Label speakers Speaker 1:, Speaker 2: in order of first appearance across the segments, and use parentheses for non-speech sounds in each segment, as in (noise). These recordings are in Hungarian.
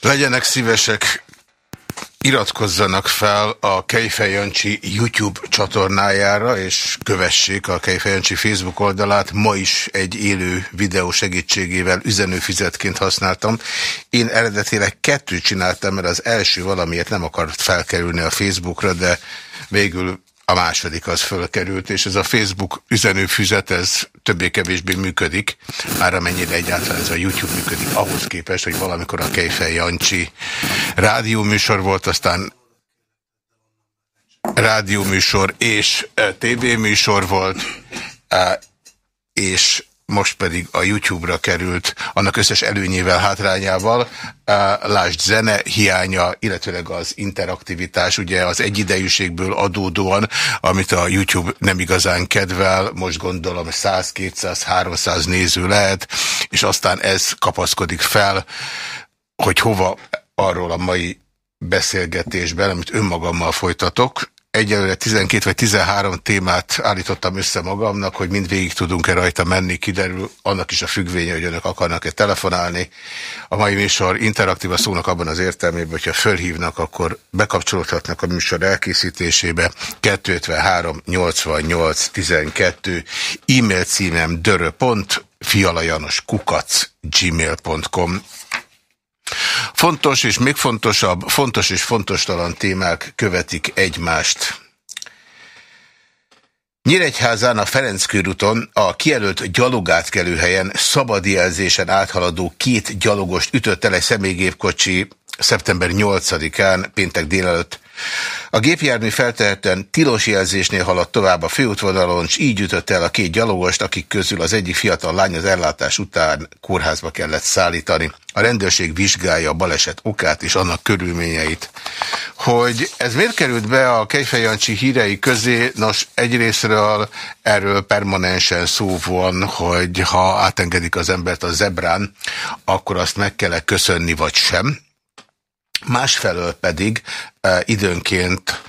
Speaker 1: Legyenek szívesek, iratkozzanak fel a Kejfej Jancsi YouTube csatornájára, és kövessék a Kejfej Jancsi Facebook oldalát. Ma is egy élő videó segítségével üzenőfizetként használtam. Én eredetileg kettőt csináltam, mert az első valamiért nem akart felkerülni a Facebookra, de végül a második az fölkerült, és ez a Facebook üzenőfüzet, ez többé-kevésbé működik, már amennyire egyáltalán ez a YouTube működik, ahhoz képest, hogy valamikor a Kejfej Jancsi rádióműsor volt, aztán rádióműsor és e, tévéműsor volt, e, és most pedig a YouTube-ra került, annak összes előnyével, hátrányával. Lásd zene hiánya, illetőleg az interaktivitás, ugye az egyidejűségből adódóan, amit a YouTube nem igazán kedvel, most gondolom 100, 200, 300 néző lehet, és aztán ez kapaszkodik fel, hogy hova arról a mai beszélgetésben, amit önmagammal folytatok, egyelőre 12 vagy 13 témát állítottam össze magamnak, hogy mind végig tudunk-e rajta menni, kiderül annak is a függvénye, hogy önök akarnak-e telefonálni. A mai műsor interaktív a szónak abban az értelmében, hogyha fölhívnak, akkor bekapcsolódhatnak a műsor elkészítésébe. 253 88 12 e-mail címem dörö.fialajanoskukac gmail.com Fontos és még fontosabb, fontos és fontostalan témák követik egymást. Nyíregyházán a Ferenc körúton a kijelölt gyalogátkelőhelyen szabadjelzésen áthaladó két gyalogost ütött el egy személygépkocsi szeptember 8-án péntek délelőtt a gépjármű feltehetően tilos jelzésnél haladt tovább a főútvonalon, és így ütött el a két gyalogost, akik közül az egyik fiatal lány az ellátás után kórházba kellett szállítani. A rendőrség vizsgálja a baleset okát és annak körülményeit. Hogy ez miért került be a Kejfejancsi hírei közé, nos egyrésztről erről permanensen szó van, hogy ha átengedik az embert a zebrán, akkor azt meg kell -e köszönni vagy sem. Másfelől pedig e, időnként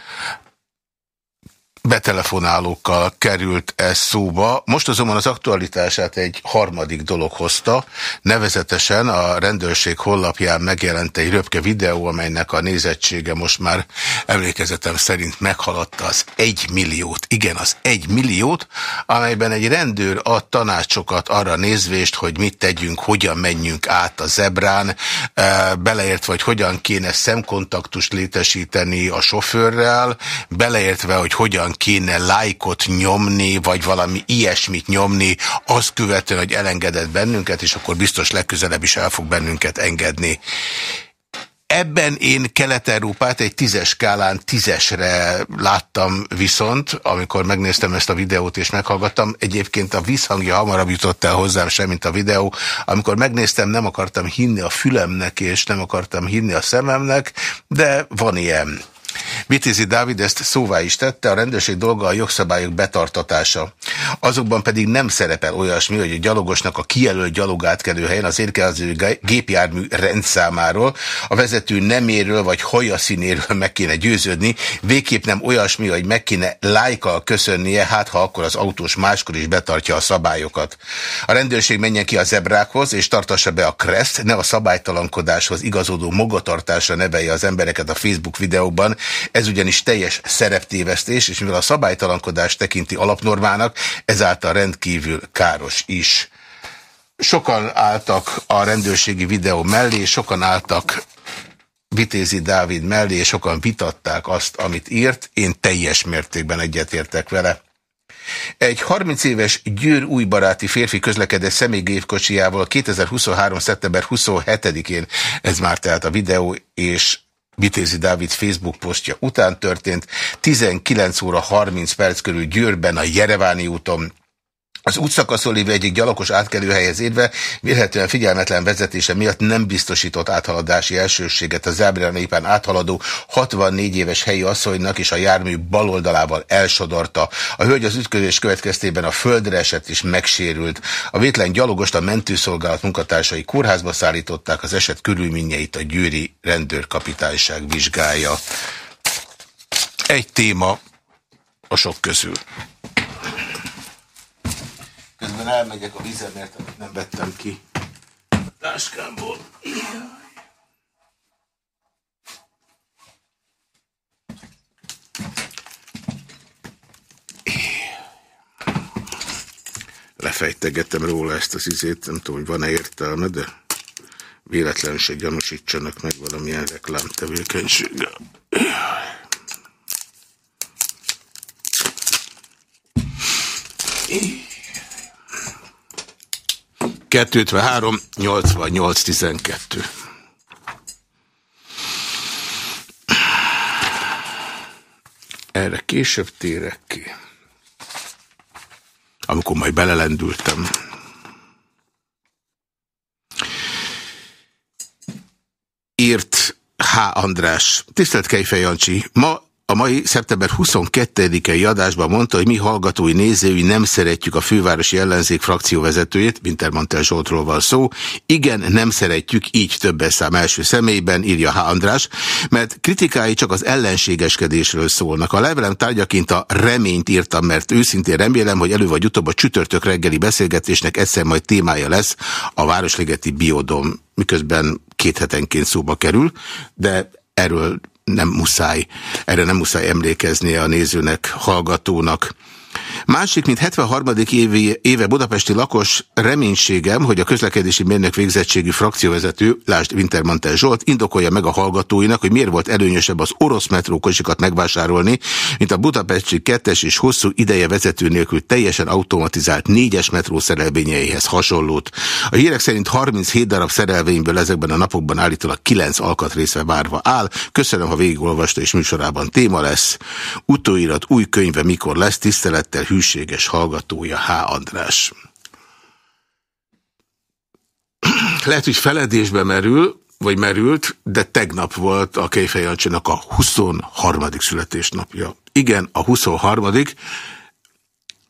Speaker 1: betelefonálókkal került ez szóba. Most azonban az aktualitását egy harmadik dolog hozta, nevezetesen a rendőrség hollapján megjelent egy röpke videó, amelynek a nézettsége most már emlékezetem szerint meghaladta az egy milliót. Igen, az egy milliót, amelyben egy rendőr ad tanácsokat arra nézvést, hogy mit tegyünk, hogyan menjünk át a zebrán, e, beleértve, hogy hogyan kéne szemkontaktust létesíteni a sofőrrel, beleértve, hogy hogyan kéne lájkot nyomni, vagy valami ilyesmit nyomni, azt követően, hogy elengedett bennünket, és akkor biztos legközelebb is el fog bennünket engedni. Ebben én Kelet-Európát egy tízes skálán tízesre láttam viszont, amikor megnéztem ezt a videót és meghallgattam. Egyébként a vízhangja hamarabb jutott el hozzám sem, mint a videó. Amikor megnéztem, nem akartam hinni a fülemnek, és nem akartam hinni a szememnek, de van ilyen. Vitézi Dávid ezt szóvá is tette, a rendőrség dolga a jogszabályok betartatása. Azokban pedig nem szerepel olyasmi, hogy a gyalogosnak a kijelölt gyalogátkelő helyen az érkező gépjármű rendszámáról, a vezető neméről vagy hajaszínéről meg kéne győződni, végképp nem olyasmi, hogy meg kéne lájkal köszönnie, hát ha akkor az autós máskor is betartja a szabályokat. A rendőrség menjen ki a zebrákhoz, és tartassa be a kreszt, ne a szabálytalankodáshoz igazodó magatartásra nevelje az embereket a Facebook videóban, ez ugyanis teljes szereptévesztés, és mivel a szabálytalankodás tekinti alapnormának, ezáltal rendkívül káros is. Sokan álltak a rendőrségi videó mellé, sokan álltak Vitézi Dávid mellé, és sokan vitatták azt, amit írt. Én teljes mértékben egyetértek vele. Egy 30 éves Győr újbaráti férfi közlekedett személygépkocsijával 2023. szeptember 27-én, ez már tehát a videó, és Vitézi Dávid Facebook posztja után történt, 19 óra 30 perc körül Győrben a Jereváni úton az útszakaszon lévő egyik gyalogos átkelőhelyhez érve vélhetően figyelmetlen vezetése miatt nem biztosított áthaladási elsőséget a zábrán éppen áthaladó 64 éves helyi asszonynak és a jármű baloldalával elsodorta. A hölgy az ütközés következtében a földre esett és megsérült. A vétlen gyalogost a mentőszolgálat munkatársai kórházba szállították, az eset körülményeit a győri rendőrkapitányság vizsgálja. Egy téma a sok közül közben elmegyek a vizemért, amit nem vettem ki a táskámból. Lefejtegetem róla ezt az izét, nem tudom, hogy van-e értelme, de véletlenül se gyanúsítsanak meg valamilyen reklámtevékenységgel. Éh. 253 88 12. Erre később térek ki. Amikor majd belelendültem. Írt H. András. Tisztelt Kejfej Jancsi, ma a mai szeptember 22-i adásban mondta, hogy mi hallgatói nézői nem szeretjük a fővárosi ellenzék frakcióvezetőjét, Wintermantel Zsoltról van szó. Igen, nem szeretjük, így többes szám első személyben, írja H. András, mert kritikái csak az ellenségeskedésről szólnak. A levelem tárgyaként a reményt írtam, mert őszintén remélem, hogy elő vagy utóbb a csütörtök reggeli beszélgetésnek egyszer majd témája lesz a Városligeti Biodom, miközben két hetenként szóba kerül, de erről nem muszáj, erre nem muszáj emlékezni a nézőnek, hallgatónak. Másik, mint 73. Évi, éve budapesti lakos reménységem, hogy a közlekedési mérnök végzettségű frakcióvezető, lásd Wintermantel Zsolt, indokolja meg a hallgatóinak, hogy miért volt előnyösebb az orosz metrókocsikat megvásárolni, mint a budapesti kettes és hosszú ideje vezető nélkül teljesen automatizált négyes metró szerelvényeihez hasonlót. A hírek szerint 37 darab szerelvényből ezekben a napokban állítólag 9 alkatrészre várva áll. Köszönöm, ha végigolvasta és műsorában téma lesz. Utóirat új könyve mikor lesz, tisztelettel hűséges hallgatója H. András. Lehet, hogy feledésbe merül, vagy merült, de tegnap volt a Kejfej Jancsinak a 23. születésnapja. Igen, a 23.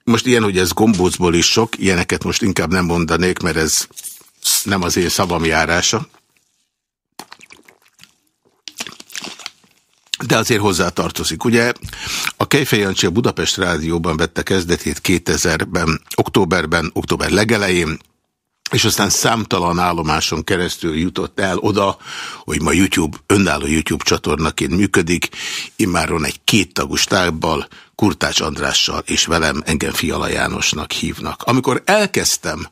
Speaker 1: Most ilyen, hogy ez gombócból is sok, ilyeneket most inkább nem mondanék, mert ez nem az én szavam járása. De azért hozzátartozik. Ugye a Kejfej Jancsi a Budapest Rádióban vette kezdetét 2000-ben, októberben, október legelején, és aztán számtalan állomáson keresztül jutott el oda, hogy ma YouTube, önálló YouTube csatornaként működik, immáron egy kéttagú stábbal, Kurtács Andrással és velem engem Fiala Jánosnak hívnak. Amikor elkezdtem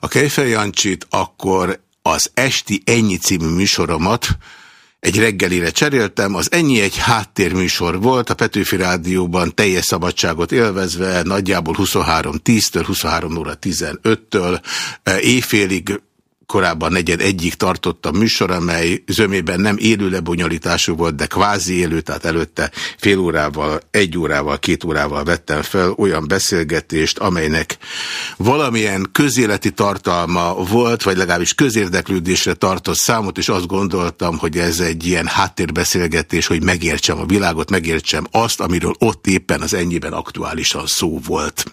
Speaker 1: a Kejfej Jancsit, akkor az Esti Ennyi című műsoromat egy reggelire cseréltem, az ennyi egy háttérműsor volt, a Petőfi Rádióban teljes szabadságot élvezve, nagyjából 23.10-től, 23 óra 15-től, éjfélig korábban negyed egyik tartott a műsor, amely zömében nem élő lebonyolítású volt, de kvázi élő, tehát előtte fél órával, egy órával, két órával vettem fel olyan beszélgetést, amelynek valamilyen közéleti tartalma volt, vagy legalábbis közérdeklődésre tartott számot, és azt gondoltam, hogy ez egy ilyen háttérbeszélgetés, hogy megértsem a világot, megértsem azt, amiről ott éppen az ennyiben aktuálisan szó volt.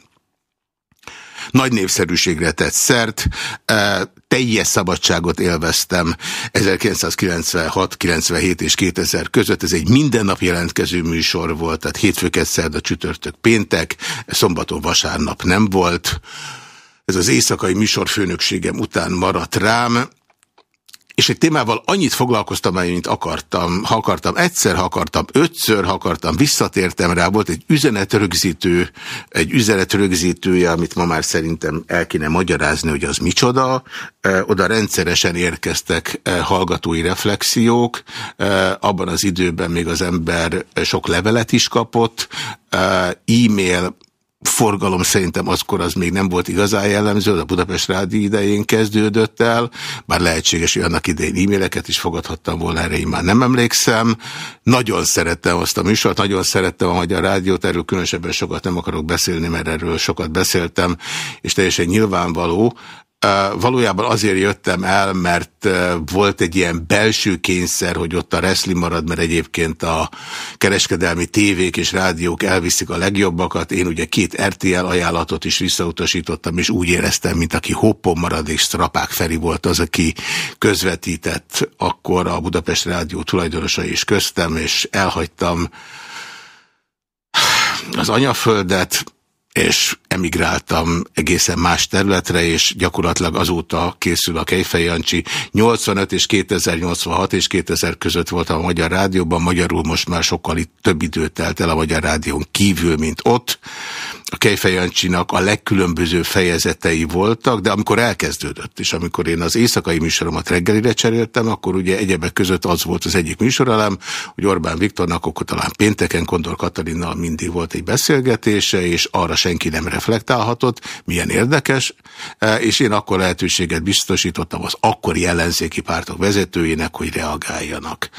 Speaker 1: Nagy népszerűségre tett szert, e, teljes szabadságot élveztem 1996, 97 és 2000 között. Ez egy minden nap jelentkező műsor volt, tehát hétfőket, szerda, csütörtök, péntek, szombaton, vasárnap nem volt. Ez az éjszakai műsorfőnökségem után maradt rám, és egy témával annyit foglalkoztam el, mint akartam. Ha akartam egyszer, ha akartam ötször, ha akartam, visszatértem rá. Volt egy üzenetrögzítő, egy üzenetrögzítője, amit ma már szerintem el kéne magyarázni, hogy az micsoda. Oda rendszeresen érkeztek hallgatói reflexiók. Abban az időben még az ember sok levelet is kapott. E-mail forgalom szerintem azkor az még nem volt igazán jellemző, a Budapest Rádi idején kezdődött el, bár lehetséges, hogy annak idején e-maileket is fogadhattam volna, erre én már nem emlékszem. Nagyon szerettem azt a műsort, nagyon szerettem a Magyar Rádiót, erről különösebben sokat nem akarok beszélni, mert erről sokat beszéltem, és teljesen nyilvánvaló, Valójában azért jöttem el, mert volt egy ilyen belső kényszer, hogy ott a wrestling marad, mert egyébként a kereskedelmi tévék és rádiók elviszik a legjobbakat. Én ugye két RTL ajánlatot is visszautasítottam, és úgy éreztem, mint aki hoppon marad, és Strapák Feri volt az, aki közvetített akkor a Budapest Rádió tulajdonosa is köztem, és elhagytam az anyaföldet, és emigráltam egészen más területre, és gyakorlatilag azóta készül a Kejfej Jancsi. 85 és 2086 és 2000 között voltam a Magyar Rádióban, magyarul most már sokkal itt több időt telt el a Magyar Rádión kívül, mint ott. A Kejfejancsinak a legkülönböző fejezetei voltak, de amikor elkezdődött, és amikor én az éjszakai műsoromat reggelire cseréltem, akkor ugye egyebek között az volt az egyik műsoralám, hogy Orbán Viktornak akkor talán pénteken Kondor Katalinnal mindig volt egy beszélgetése, és arra senki nem reflektálhatott, milyen érdekes, e, és én akkor lehetőséget biztosítottam az akkori ellenzéki pártok vezetőjének, hogy reagáljanak.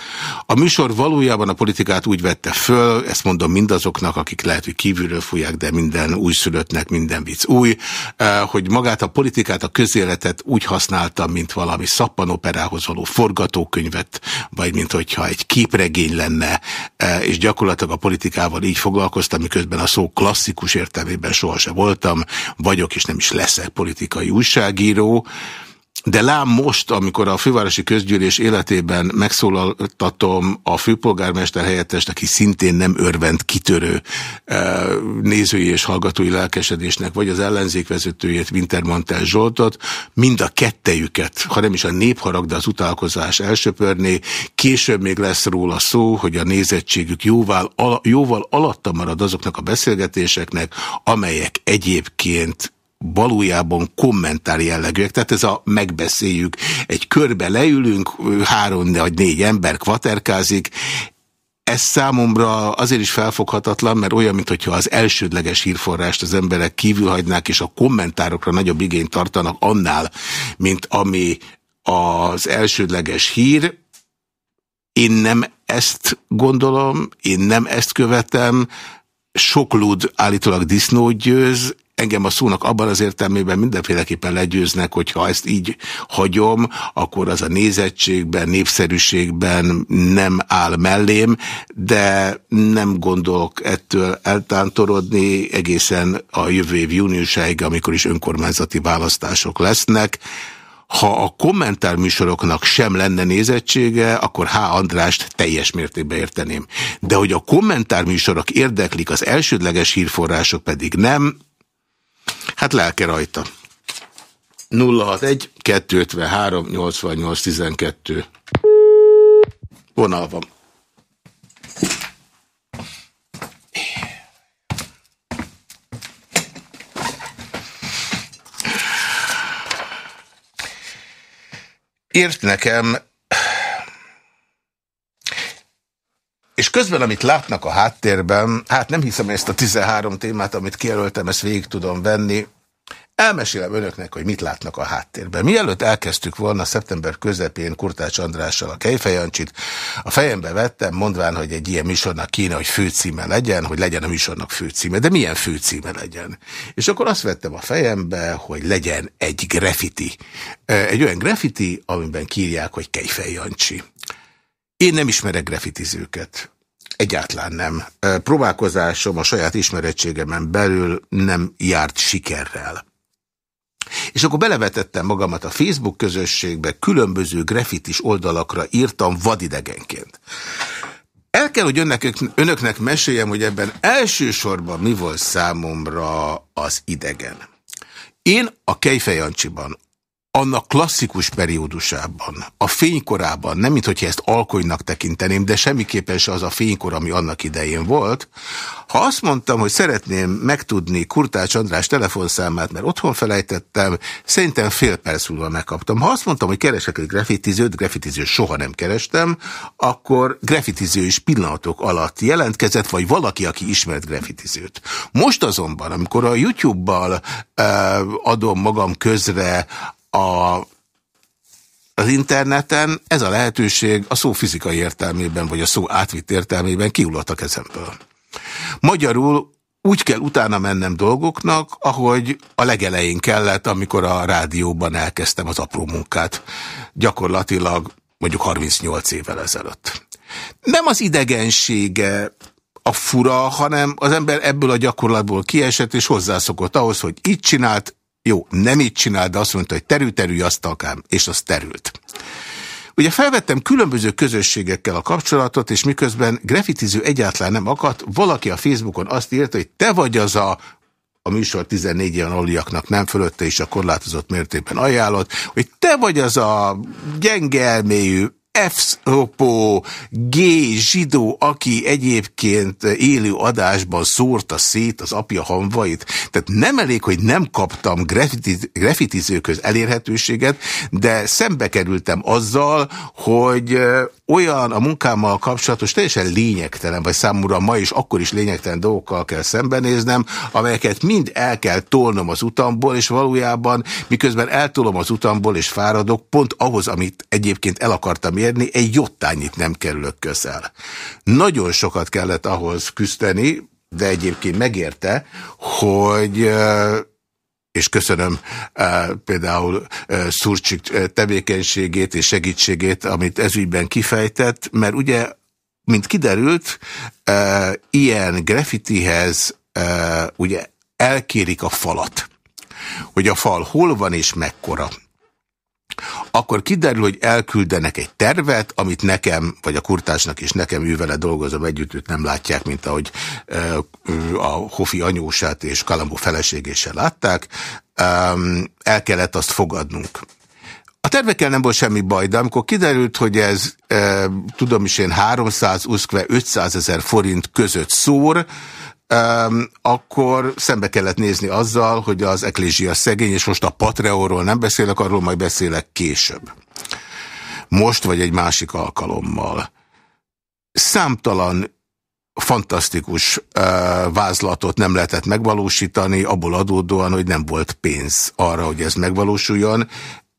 Speaker 1: A műsor valójában a politikát úgy vette föl, ezt mondom mindazoknak, akik lehet, hogy kívülről fújják, de minden minden újszülöttnek minden vicc. Új, eh, hogy magát a politikát, a közéletet úgy használtam, mint valami szappanoperához való forgatókönyvet, vagy mint hogyha egy képregény lenne, eh, és gyakorlatilag a politikával így foglalkoztam, miközben a szó klasszikus értelmében sohasem voltam, vagyok és nem is leszek politikai újságíró, de lám most, amikor a fővárosi közgyűlés életében megszólaltatom a főpolgármester helyettest, aki szintén nem örvend kitörő eh, nézői és hallgatói lelkesedésnek, vagy az ellenzék vezetőjét, Wintermantel Zsoltot, mind a kettejüket, ha nem is a népharag, de az utálkozás elsöpörné, később még lesz róla szó, hogy a nézettségük jóval, jóval alatta marad azoknak a beszélgetéseknek, amelyek egyébként valójában kommentár jellegűek, tehát ez a megbeszéljük, egy körbe leülünk, három vagy négy ember kvaterkázik, ez számomra azért is felfoghatatlan, mert olyan, mintha az elsődleges hírforrást az emberek kívül hagynák, és a kommentárokra nagyobb igényt tartanak annál, mint ami az elsődleges hír. Én nem ezt gondolom, én nem ezt követem, sok lud állítólag disznót győz, engem a szónak abban az értelmében mindenféleképpen legyőznek, hogyha ezt így hagyom, akkor az a nézettségben, népszerűségben nem áll mellém, de nem gondolok ettől eltántorodni egészen a jövő év júniusáig, amikor is önkormányzati választások lesznek. Ha a kommentárműsoroknak sem lenne nézettsége, akkor H. Andrást teljes mértékben érteném. De hogy a kommentárműsorok érdeklik, az elsődleges hírforrások pedig nem, Hát lelke rajta. 061 253 88 12 Vonal van. Írt nekem, és közben, amit látnak a háttérben, hát nem hiszem ezt a 13 témát, amit kijelöltem, ezt végig tudom venni, Elmesélem önöknek, hogy mit látnak a háttérben. Mielőtt elkezdtük volna szeptember közepén Kurtács Andrással a Kejfejancsit, a fejembe vettem, mondván, hogy egy ilyen műsornak kéne, hogy főcíme legyen, hogy legyen a műsornak főcíme. De milyen főcíme legyen? És akkor azt vettem a fejembe, hogy legyen egy graffiti. Egy olyan graffiti, amiben kírják, hogy Kejfejancsi. Én nem ismerek graffitizőket. Egyáltalán nem. Próbálkozásom a saját ismerettségemen belül nem járt sikerrel. És akkor belevetettem magamat a Facebook közösségbe, különböző graffitis oldalakra írtam vadidegenként. El kell, hogy önnek, önöknek meséljem, hogy ebben elsősorban mi volt számomra az idegen. Én a Kejfejancsiban annak klasszikus periódusában, a fénykorában, nem mint hogyha ezt alkonynak tekinteném, de semmiképpen se az a fénykor, ami annak idején volt. Ha azt mondtam, hogy szeretném megtudni Kurtács András telefonszámát, mert otthon felejtettem, szerintem fél perc múlva megkaptam. Ha azt mondtam, hogy keresek egy grafitizőt, grafitizőt soha nem kerestem, akkor grafitiző is pillanatok alatt jelentkezett, vagy valaki, aki ismert grafitizőt. Most azonban, amikor a YouTube-bal adom magam közre a, az interneten ez a lehetőség a szó fizikai értelmében, vagy a szó átvitt értelmében kiullott a kezemből. Magyarul úgy kell utána mennem dolgoknak, ahogy a legelején kellett, amikor a rádióban elkezdtem az apró munkát. Gyakorlatilag mondjuk 38 évvel ezelőtt. Nem az idegensége a fura, hanem az ember ebből a gyakorlatból kiesett, és hozzászokott ahhoz, hogy így csinált, jó, nem így csinál, de azt mondta, hogy terül, terülj asztalkám, és az terült. Ugye felvettem különböző közösségekkel a kapcsolatot, és miközben grafitiző egyáltalán nem akadt, valaki a Facebookon azt írta, hogy te vagy az a a műsor 14 ilyen aluliaknak nem fölötte is a korlátozott mértékben ajánlott, hogy te vagy az a gyenge elmélyű, F-szopó, G zsidó, aki egyébként élő adásban szórta szét az apja hamvait. Tehát nem elég, hogy nem kaptam grafitizőköz elérhetőséget, de szembe kerültem azzal, hogy olyan a munkámmal kapcsolatos, teljesen lényegtelen, vagy számomra ma is akkor is lényegtelen dolgokkal kell szembenéznem, amelyeket mind el kell tolnom az utamból, és valójában miközben eltolom az utamból és fáradok, pont ahhoz, amit egyébként el akartam érni, egy jottányit nem kerülök közel. Nagyon sokat kellett ahhoz küzdeni, de egyébként megérte, hogy és köszönöm uh, például uh, Szurcsik tevékenységét és segítségét, amit ezügyben kifejtett, mert ugye, mint kiderült, uh, ilyen graffitihez uh, ugye elkérik a falat, hogy a fal hol van és mekkora akkor kiderül, hogy elküldenek egy tervet, amit nekem, vagy a kurtásnak is nekem ő vele dolgozom együtt, őt nem látják, mint ahogy a Hofi anyósát és Kalambó feleségése látták. El kellett azt fogadnunk. A tervekkel nem volt semmi baj, de amikor kiderült, hogy ez, e, tudom is én, 300, 500 ezer forint között szór, um, akkor szembe kellett nézni azzal, hogy az eklézsia szegény, és most a Patreonról nem beszélek, arról majd beszélek később. Most vagy egy másik alkalommal. Számtalan fantasztikus uh, vázlatot nem lehetett megvalósítani, abból adódóan, hogy nem volt pénz arra, hogy ez megvalósuljon,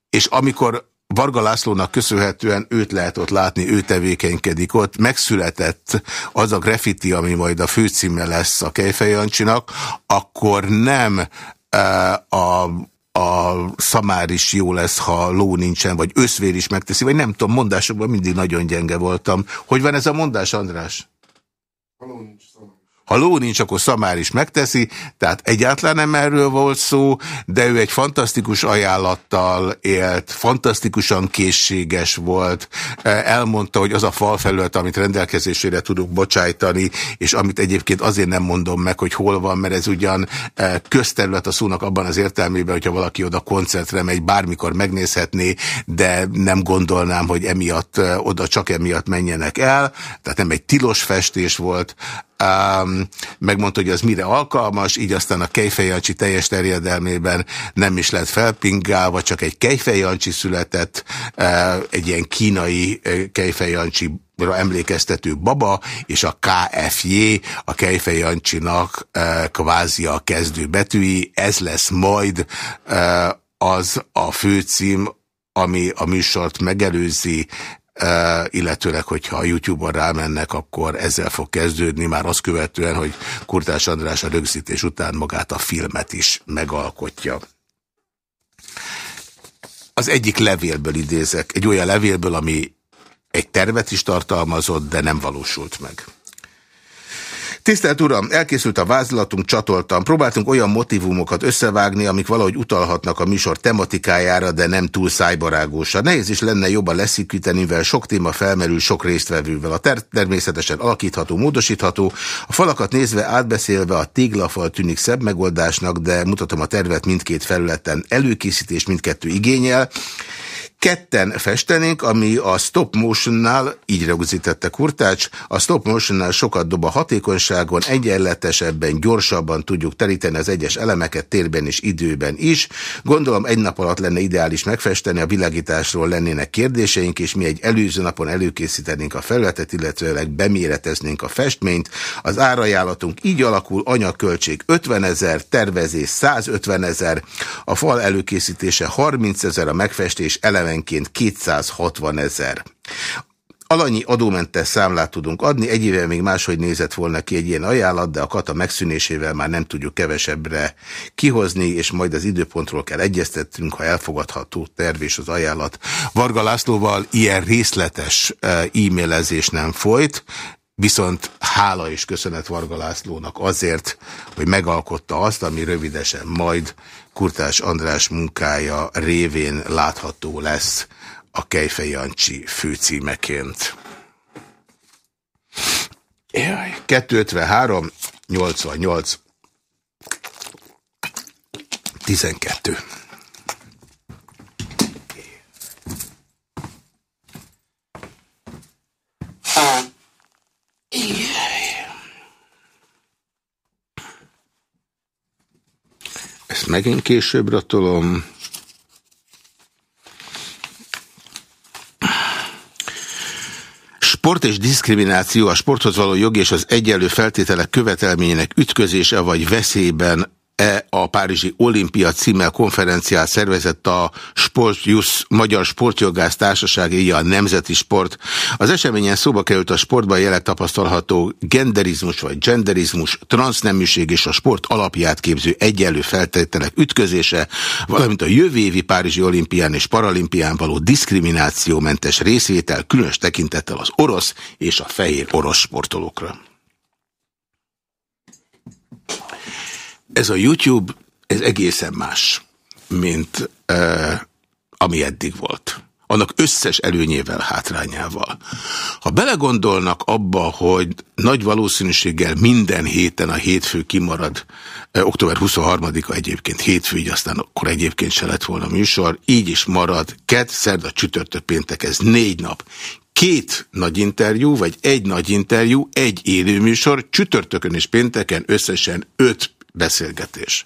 Speaker 1: és amikor Varga Lászlónak köszönhetően őt lehet ott látni, ő tevékenykedik ott. Megszületett az a graffiti, ami majd a főcíme lesz a Kejfej Jancsinak, akkor nem uh, a a szamár is jó lesz, ha ló nincsen, vagy összvér is megteszi, vagy nem tudom, mondásokban mindig nagyon gyenge voltam. Hogy van ez a mondás, András? Ha ló nincs. Ha ló nincs, akkor Szamár is megteszi, tehát egyáltalán nem erről volt szó, de ő egy fantasztikus ajánlattal élt, fantasztikusan készséges volt, elmondta, hogy az a falfelület, amit rendelkezésére tudok bocsájtani, és amit egyébként azért nem mondom meg, hogy hol van, mert ez ugyan e, közterület a szónak abban az értelmében, hogyha valaki oda koncertre megy, bármikor megnézhetné, de nem gondolnám, hogy emiatt e, oda csak emiatt menjenek el, tehát nem egy tilos festés volt, um, megmondta, hogy az mire alkalmas, így aztán a Kejfejancsi teljes terjedelmében nem is lett felpingálva, csak egy Kejfejancsi született, uh, egy ilyen kínai uh, Kejfejancsi emlékeztető baba, és a KFJ, a Kejfej Jancsinak uh, kvázi a kezdő betűi, ez lesz majd uh, az a főcím, ami a műsort megelőzi, illetőleg, hogyha a YouTube-on rámennek, akkor ezzel fog kezdődni, már azt követően, hogy Kurtás András a rögzítés után magát a filmet is megalkotja. Az egyik levélből idézek, egy olyan levélből, ami egy tervet is tartalmazott, de nem valósult meg. Tisztelt Uram, elkészült a vázlatunk, csatoltam. Próbáltunk olyan motivumokat összevágni, amik valahogy utalhatnak a műsor tematikájára, de nem túl szájbarágósa. Nehéz is lenne jobban leszűkíteni, mivel sok téma felmerül sok résztvevővel. A ter természetesen alakítható, módosítható. A falakat nézve átbeszélve a téglafal tűnik szebb megoldásnak, de mutatom a tervet mindkét felületen. Előkészítés mindkettő igényel ketten festenénk, ami a stop motionnál, így rögzítette Kurtács, a stop motionnál sokat dob a hatékonyságon, egyenletesebben, gyorsabban tudjuk teríteni az egyes elemeket térben és időben is. Gondolom egy nap alatt lenne ideális megfesteni, a világításról lennének kérdéseink, és mi egy előző napon előkészítenénk a felületet, illetőleg beméreteznénk a festményt. Az árajánlatunk így alakul, anyagköltség 50 ezer, tervezés 150 ezer, a fal előkészítése 30 ezer, a megfestés eleme évenként 260 ezer. Alanyi adómentes számlát tudunk adni, egy éve még máshogy nézett volna ki egy ilyen ajánlat, de a kata megszűnésével már nem tudjuk kevesebbre kihozni, és majd az időpontról kell egyeztetnünk, ha elfogadható terv és az ajánlat. Varga Lászlóval ilyen részletes e, e-mailezés nem folyt, viszont hála és köszönet Varga Lászlónak azért, hogy megalkotta azt, ami rövidesen majd Kurtás András munkája révén látható lesz a Kejfej Jancsi főcímeként. 253 88 12 ezt megint későbbre tolom. Sport és diszkrimináció, a sporthoz való jog és az egyenlő feltételek követelményének ütközése vagy veszélyben a Párizsi Olimpia címmel konferenciát szervezett a Sportjusz Magyar Sportjogász Társaság, a Nemzeti Sport. Az eseményen szóba került a sportban jelenleg tapasztalható genderizmus vagy genderizmus, transzneműség és a sport alapját képző egyenlő feltételek ütközése, valamint a jövő évi Párizsi Olimpián és Paralimpián való diszkriminációmentes részvétel, különös tekintettel az orosz és a fehér orosz sportolókra. Ez a YouTube, ez egészen más, mint uh, ami eddig volt. Annak összes előnyével, hátrányával. Ha belegondolnak abba, hogy nagy valószínűséggel minden héten a hétfő kimarad, október 23-a egyébként hétfő, így aztán akkor egyébként se lett volna műsor, így is marad, kett, szerda, csütörtök, péntek, ez négy nap két nagy interjú, vagy egy nagy interjú, egy élőműsor, csütörtökön és pénteken összesen öt beszélgetés.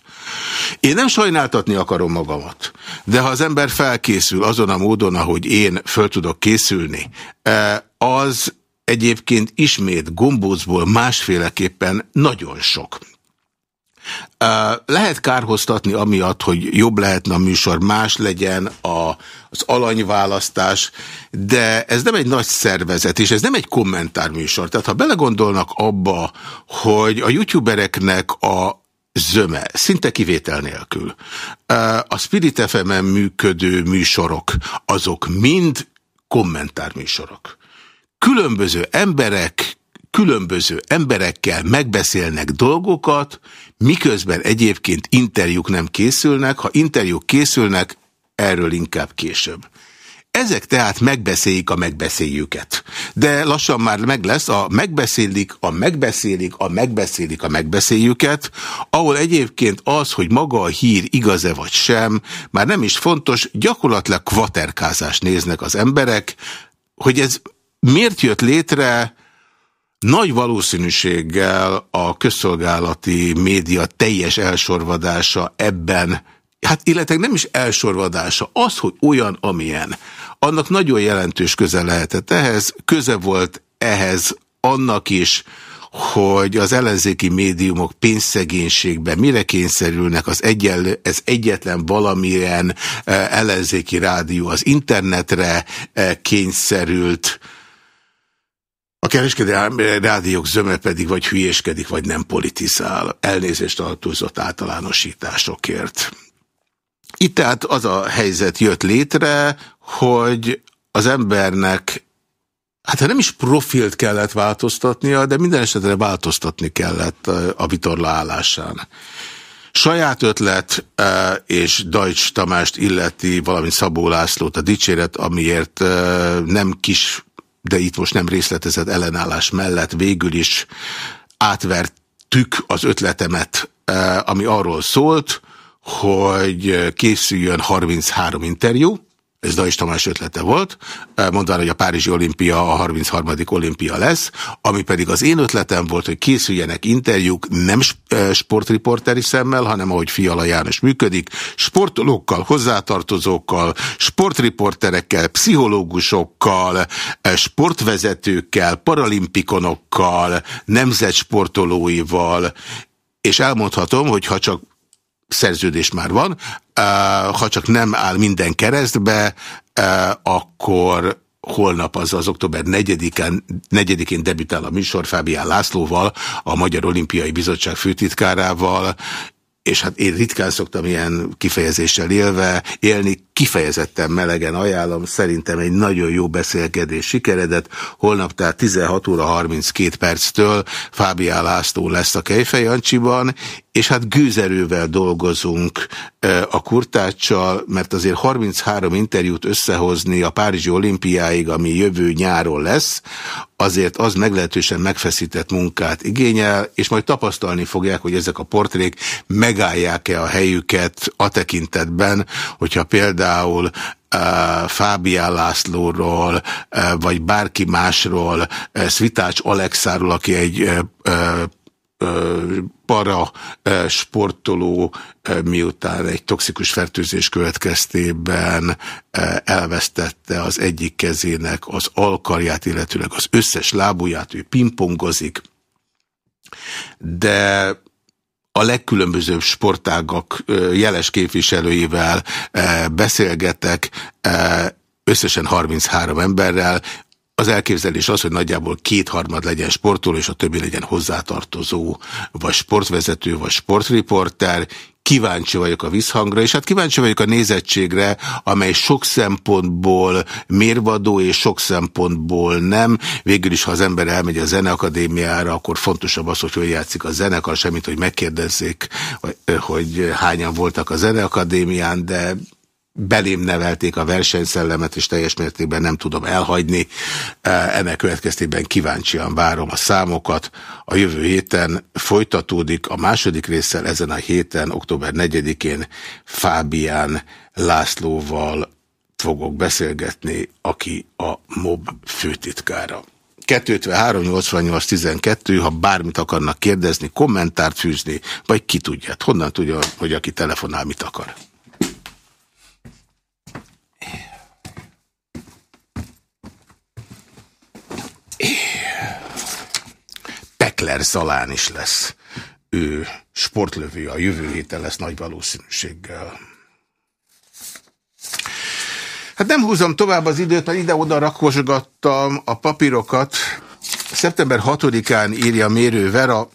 Speaker 1: Én nem sajnáltatni akarom magamat, de ha az ember felkészül azon a módon, ahogy én föl tudok készülni, e, az egyébként ismét gombócból másféleképpen nagyon sok. E, lehet kárhoztatni amiatt, hogy jobb lehetne a műsor, más legyen a, az alanyválasztás, de ez nem egy nagy szervezet, és ez nem egy kommentárműsor. Tehát ha belegondolnak abba, hogy a youtubereknek a zöme, szinte kivétel nélkül. A Spirit fm működő műsorok, azok mind kommentárműsorok. Különböző emberek, különböző emberekkel megbeszélnek dolgokat, miközben egyébként interjúk nem készülnek, ha interjúk készülnek, erről inkább később. Ezek tehát megbeszélik a megbeszéljüket. De lassan már meg lesz a megbeszélik, a megbeszélik, a megbeszélik a megbeszéljüket, ahol egyébként az, hogy maga a hír igaz-e vagy sem, már nem is fontos, gyakorlatilag kvaterkázást néznek az emberek, hogy ez miért jött létre, nagy valószínűséggel a közszolgálati média teljes elsorvadása ebben hát illetve nem is elsorvadása, az, hogy olyan, amilyen, annak nagyon jelentős köze lehetett ehhez, köze volt ehhez annak is, hogy az ellenzéki médiumok pénzszegénységben mire kényszerülnek, az egyenlő, ez egyetlen valamilyen eh, ellenzéki rádió az internetre eh, kényszerült, a kereskedelmi rádiók zöme pedig vagy hülyéskedik, vagy nem politizál. Elnézést a túlzott általánosításokért. Itt tehát az a helyzet jött létre, hogy az embernek Hát nem is profilt kellett változtatnia, de minden esetre változtatni kellett a vitorla állásán. Saját ötlet és Deutsch Tamást illeti, valamint Szabó Lászlót a dicséret, amiért nem kis, de itt most nem részletezett ellenállás mellett végül is átvertük az ötletemet, ami arról szólt, hogy készüljön 33 interjú, ez Dajs Tamás ötlete volt, mondván, hogy a Párizsi olimpia a 33. olimpia lesz, ami pedig az én ötletem volt, hogy készüljenek interjúk nem sportriporteri szemmel, hanem ahogy Fiala János működik, sportolókkal, hozzátartozókkal, sportriporterekkel, pszichológusokkal, sportvezetőkkel, paralimpikonokkal, nemzetsportolóival, és elmondhatom, hogy ha csak szerződés már van, ha csak nem áll minden keresztbe, akkor holnap, az az október 4-én 4 debütál a műsor Fábián Lászlóval, a Magyar Olimpiai Bizottság főtitkárával, és hát én ritkán szoktam ilyen kifejezéssel élve élni, kifejezetten melegen ajánlom, szerintem egy nagyon jó beszélkedés sikeredet. Holnap tehát 16 óra 32 perctől Fábián László lesz a Kejfej Jancsiban, és hát gőzerővel dolgozunk a kurtáccsal, mert azért 33 interjút összehozni a Párizsi olimpiáig, ami jövő nyáron lesz, azért az meglehetősen megfeszített munkát igényel, és majd tapasztalni fogják, hogy ezek a portrék megállják-e a helyüket a tekintetben, hogyha például Fábián Lászlóról, vagy bárki másról, Svitács Alexáról, aki egy para sportoló miután egy toxikus fertőzés következtében elvesztette az egyik kezének az alkarját, illetőleg az összes lábujját, ő pingpongozik, de a legkülönbözőbb sportágak jeles képviselőivel beszélgetek, összesen 33 emberrel, az elképzelés az, hogy nagyjából kétharmad legyen sportoló, és a többi legyen hozzátartozó, vagy sportvezető, vagy sportriporter. Kíváncsi vagyok a visszhangra, és hát kíváncsi vagyok a nézettségre, amely sok szempontból mérvadó, és sok szempontból nem. Végül is, ha az ember elmegy a zeneakadémiára, akkor fontosabb az, hogy hogy játszik a zenekar, semmit, hogy megkérdezzék, hogy hányan voltak a zeneakadémián, de belém nevelték a versenyszellemet, és teljes mértékben nem tudom elhagyni. E, ennek következtében kíváncsian várom a számokat. A jövő héten folytatódik a második résszel, ezen a héten, október 4-én Fábián Lászlóval fogok beszélgetni, aki a MOB főtitkára. 253 88 12, ha bármit akarnak kérdezni, kommentárt fűzni, vagy ki tudja, honnan tudja, hogy aki telefonál, mit akar. Pekler Zalán is lesz. Ő sportlövő a jövő héten lesz nagy valószínűséggel. Hát nem húzom tovább az időt, mert ide-oda rakosgattam a papírokat. Szeptember 6-án írja Mérő Vera,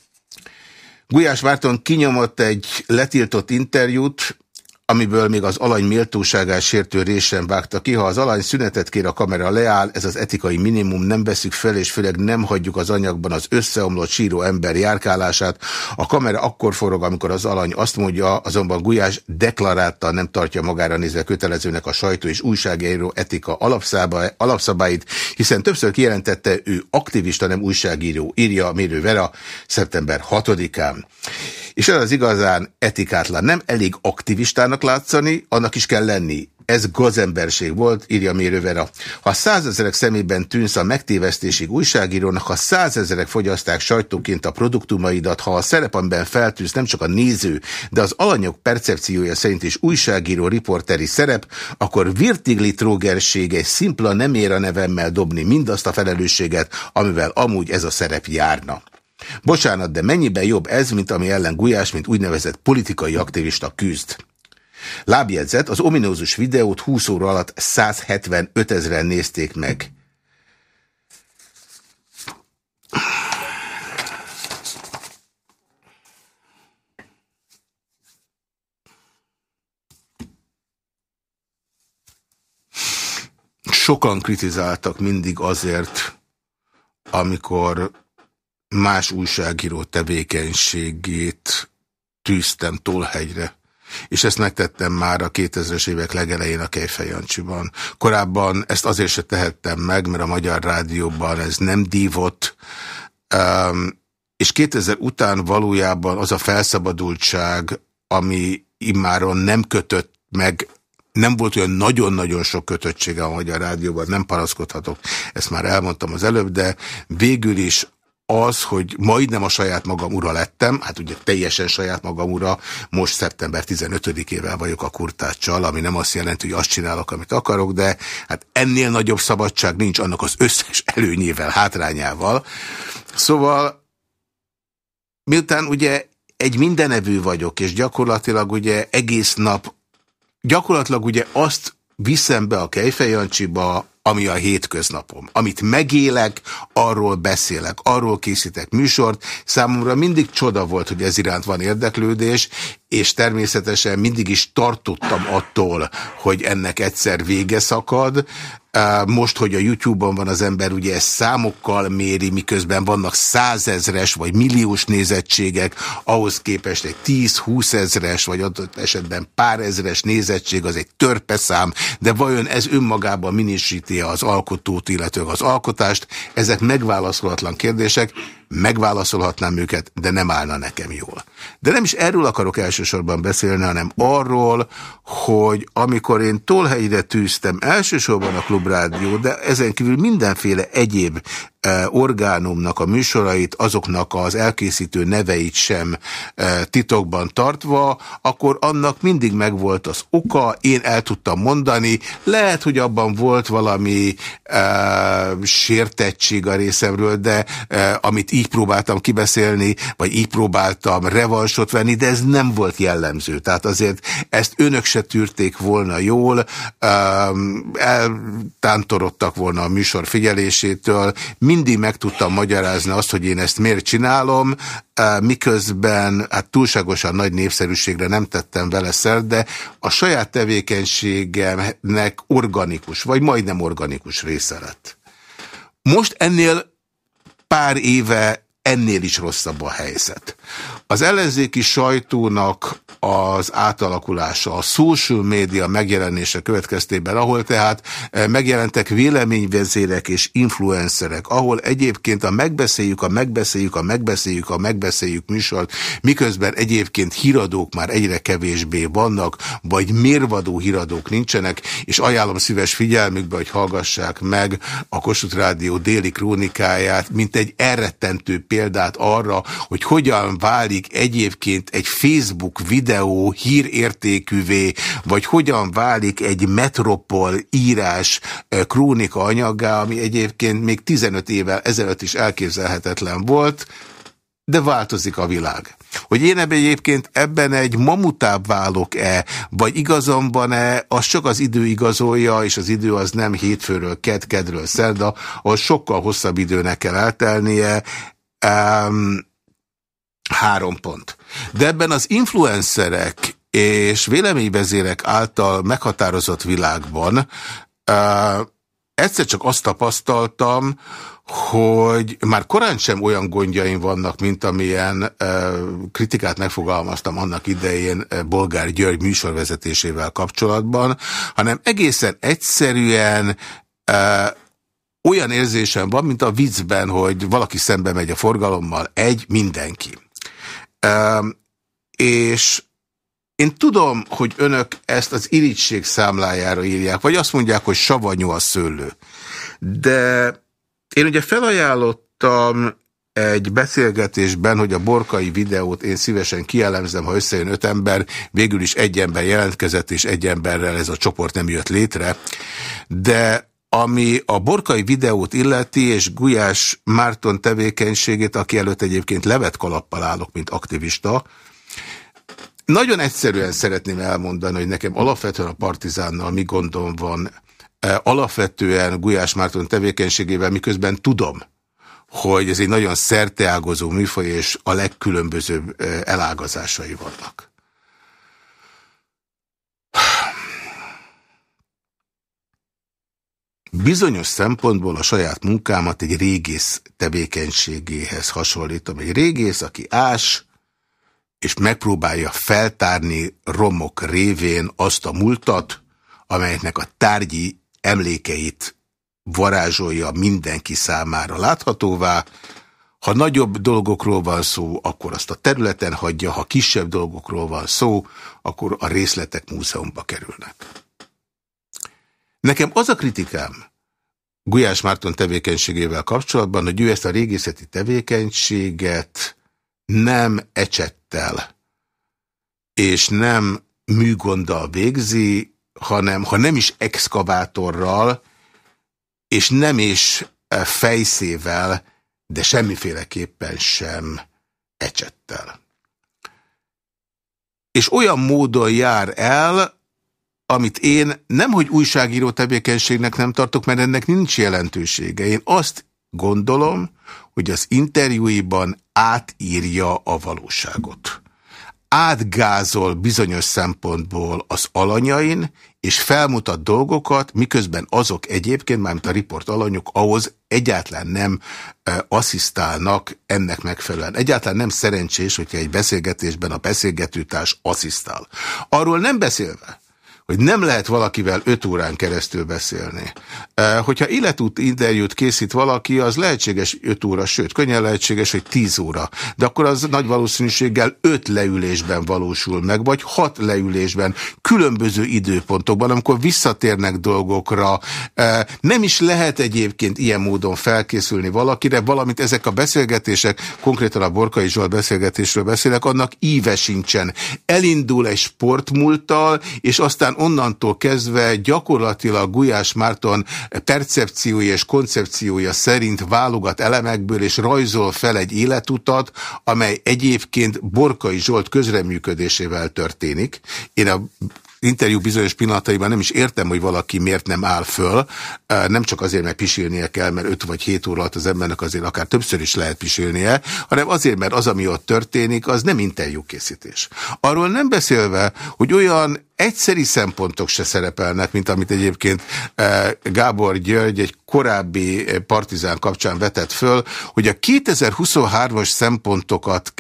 Speaker 1: Gulyás Márton kinyomott egy letiltott interjút, amiből még az alany méltóságát sértő résen vágta ki. Ha az alany szünetet kér, a kamera leáll, ez az etikai minimum, nem veszük fel, és főleg nem hagyjuk az anyagban az összeomlott síró ember járkálását. A kamera akkor forog, amikor az alany azt mondja, azonban Gulyás deklarálta nem tartja magára nézve kötelezőnek a sajtó és újságíró etika alapszabályt, hiszen többször kijelentette, ő aktivista, nem újságíró, írja Mérő Vera szeptember 6-án. És ez az igazán etikátlan. Nem elég aktivistának látszani, annak is kell lenni. Ez gazemberség volt, írja Mérővera. Ha százezerek szemében tűnsz a megtévesztésig újságírónak, ha százezerek fogyaszták sajtóként a produktumaidat, ha a szerep, amiben feltűnsz nem csak a néző, de az alanyok percepciója szerint is újságíró riporteri szerep, akkor virtigli trógerség egy szimpla nem ér a nevemmel dobni mindazt a felelősséget, amivel amúgy ez a szerep járna. Bocsánat, de mennyiben jobb ez, mint ami ellen Gulyás, mint úgynevezett politikai aktivista küzd? Lábjegyzet, az ominózus videót 20 óra alatt 175 ezeren nézték meg. Sokan kritizáltak mindig azért, amikor más újságíró tevékenységét tűztem Tolhegyre. És ezt megtettem már a 2000-es évek legelején a Kejfejancsiban. Korábban ezt azért se tehettem meg, mert a Magyar Rádióban ez nem dívott, um, és 2000 után valójában az a felszabadultság, ami immáron nem kötött meg nem volt olyan nagyon-nagyon sok kötöttsége a Magyar Rádióban, nem paraszkodhatok, ezt már elmondtam az előbb, de végül is az, hogy majdnem a saját magam ura lettem, hát ugye teljesen saját magam ura, most szeptember 15-ével vagyok a kurtáccsal, ami nem azt jelenti, hogy azt csinálok, amit akarok, de hát ennél nagyobb szabadság nincs annak az összes előnyével, hátrányával. Szóval, miután ugye egy mindenevű vagyok, és gyakorlatilag ugye egész nap, gyakorlatilag ugye azt viszem be a Kejfejancsiba, ami a hétköznapom. Amit megélek, arról beszélek, arról készítek műsort. Számomra mindig csoda volt, hogy ez iránt van érdeklődés, és természetesen mindig is tartottam attól, hogy ennek egyszer vége szakad. Most, hogy a YouTube-on van az ember, ugye ezt számokkal méri, miközben vannak százezres vagy milliós nézettségek, ahhoz képest egy 10-20 ezres, vagy adott esetben pár ezres nézettség, az egy törpeszám, de vajon ez önmagában minősíti az alkotót, illetve az alkotást? Ezek megválaszolatlan kérdések. Megválaszolhatnám őket, de nem állna nekem jól. De nem is erről akarok elsősorban beszélni, hanem arról, hogy amikor én Tolhelyre tűztem elsősorban a Klubrádió, de ezen kívül mindenféle egyéb orgánumnak a műsorait, azoknak az elkészítő neveit sem titokban tartva, akkor annak mindig megvolt az oka, én el tudtam mondani, lehet, hogy abban volt valami uh, sértettség a részemről, de uh, amit így próbáltam kibeszélni, vagy így próbáltam revansot venni, de ez nem volt jellemző. Tehát azért ezt önök se tűrték volna jól, um, eltántorodtak volna a műsor figyelésétől, mindig meg tudtam magyarázni azt, hogy én ezt miért csinálom, miközben hát túlságosan nagy népszerűségre nem tettem vele szer, de a saját tevékenységemnek organikus, vagy majdnem organikus része lett. Most ennél pár éve ennél is rosszabb a helyzet. Az ellenzéki sajtónak az átalakulása, a social média megjelenése következtében, ahol tehát eh, megjelentek véleményvezérek és influencerek, ahol egyébként a megbeszéljük, a megbeszéljük, a megbeszéljük, a megbeszéljük műsort, miközben egyébként híradók már egyre kevésbé vannak, vagy mérvadó híradók nincsenek, és ajánlom szíves figyelmükbe, hogy hallgassák meg a Kossuth Rádió déli krónikáját, mint egy elrettentő példát arra, hogy hogyan válik egyébként egy Facebook videó hírértékűvé, vagy hogyan válik egy metropol írás krónika anyagá, ami egyébként még 15 évvel ezelőtt is elképzelhetetlen volt, de változik a világ. Hogy én ebben egyébként ebben egy mamutább válok-e, vagy igazam van-e, az csak az idő igazolja, és az idő az nem hétfőről, ked, kedről, szerda, ahol sokkal hosszabb időnek kell eltelnie, Um, három pont. De ebben az influencerek és véleményvezérek által meghatározott világban uh, egyszer csak azt tapasztaltam, hogy már korán sem olyan gondjaim vannak, mint amilyen uh, kritikát megfogalmaztam annak idején uh, Bolgár György műsorvezetésével kapcsolatban, hanem egészen egyszerűen uh, olyan érzésem van, mint a viccben, hogy valaki szembe megy a forgalommal, egy, mindenki. És én tudom, hogy önök ezt az irigység számlájára írják, vagy azt mondják, hogy savanyú a szőlő. De én ugye felajánlottam egy beszélgetésben, hogy a borkai videót én szívesen kielemzem, ha összejön öt ember, végül is egy ember jelentkezett, és egy emberrel ez a csoport nem jött létre. De ami a borkai videót illeti, és Gulyás Márton tevékenységét, aki előtt egyébként levet kalappal állok, mint aktivista, nagyon egyszerűen szeretném elmondani, hogy nekem alapvetően a Partizánnal mi gondom van, e, alapvetően Gulyás Márton tevékenységével, miközben tudom, hogy ez egy nagyon szerteágozó műfaj, és a legkülönbözőbb e, elágazásai vannak. Bizonyos szempontból a saját munkámat egy régész tevékenységéhez hasonlítom. Egy régész, aki ás, és megpróbálja feltárni romok révén azt a múltat, amelynek a tárgyi emlékeit varázsolja mindenki számára láthatóvá. Ha nagyobb dolgokról van szó, akkor azt a területen hagyja, ha kisebb dolgokról van szó, akkor a részletek múzeumba kerülnek. Nekem az a kritikám Gulyás Márton tevékenységével kapcsolatban, hogy ő ezt a régészeti tevékenységet nem ecsettel és nem műgonddal végzi, hanem ha nem is exkavátorral, és nem is e, fejszével, de semmiféleképpen sem ecsettel. És olyan módon jár el, amit én nemhogy újságíró tevékenységnek nem tartok, mert ennek nincs jelentősége. Én azt gondolom, hogy az interjúiban átírja a valóságot. Átgázol bizonyos szempontból az alanyain, és felmutat dolgokat, miközben azok egyébként, mármint a riport alanyok, ahhoz egyáltalán nem e, asszisztálnak ennek megfelelően. Egyáltalán nem szerencsés, hogyha egy beszélgetésben a beszélgetőtárs asszisztál. Arról nem beszélve, hogy nem lehet valakivel öt órán keresztül beszélni. Hogyha életút interjút készít valaki, az lehetséges öt óra, sőt, könnyen lehetséges, hogy tíz óra. De akkor az nagy valószínűséggel öt leülésben valósul meg, vagy hat leülésben, különböző időpontokban, amikor visszatérnek dolgokra. Nem is lehet egyébként ilyen módon felkészülni valakire, valamint ezek a beszélgetések, konkrétan a Borkai Zsolt beszélgetésről beszélek, annak íve sincsen. Elindul egy sportmúlttal, és aztán onnantól kezdve gyakorlatilag Gulyás Márton percepciója és koncepciója szerint válogat elemekből és rajzol fel egy életutat, amely egyébként Borkai Zsolt közreműködésével történik. Én a interjú bizonyos pillanataiban nem is értem, hogy valaki miért nem áll föl, nem csak azért, mert pisilnie kell, mert 5 vagy 7 óra alatt az embernek azért akár többször is lehet pisilnie, hanem azért, mert az, ami ott történik, az nem interjúkészítés. Arról nem beszélve, hogy olyan egyszeri szempontok se szerepelnek, mint amit egyébként Gábor György egy korábbi partizán kapcsán vetett föl, hogy a 2023-as szempontokat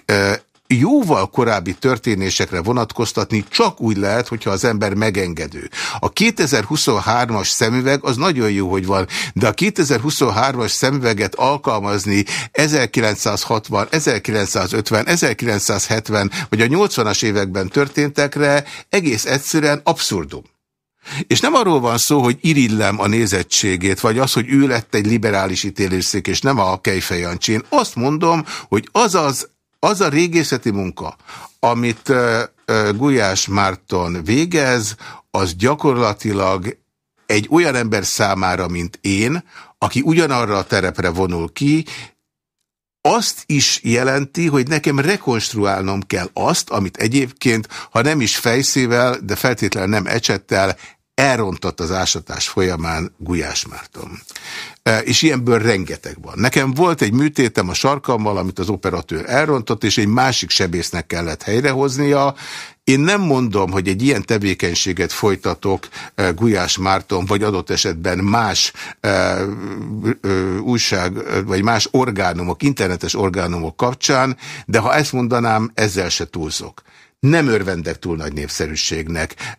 Speaker 1: jóval korábbi történésekre vonatkoztatni csak úgy lehet, hogyha az ember megengedő. A 2023-as szemüveg az nagyon jó, hogy van, de a 2023-as szemüveget alkalmazni 1960, 1950, 1970 vagy a 80-as években történtekre egész egyszerűen abszurdum. És nem arról van szó, hogy irillem a nézettségét, vagy az, hogy ő lett egy liberális ítélőszék, és nem a Kejfej Jancsi. Én azt mondom, hogy az az az a régészeti munka, amit Gulyás Márton végez, az gyakorlatilag egy olyan ember számára, mint én, aki ugyanarra a terepre vonul ki, azt is jelenti, hogy nekem rekonstruálnom kell azt, amit egyébként, ha nem is fejszével, de feltétlenül nem ecsettel, elrontott az ásatás folyamán Gulyás Márton. E, és ilyenből rengeteg van. Nekem volt egy műtétem a sarkammal, amit az operatőr elrontott, és egy másik sebésznek kellett helyrehoznia. Én nem mondom, hogy egy ilyen tevékenységet folytatok e, Gulyás Márton, vagy adott esetben más e, újság, vagy más orgánumok, internetes orgánumok kapcsán, de ha ezt mondanám, ezzel se túlzok nem örvendek túl nagy népszerűségnek.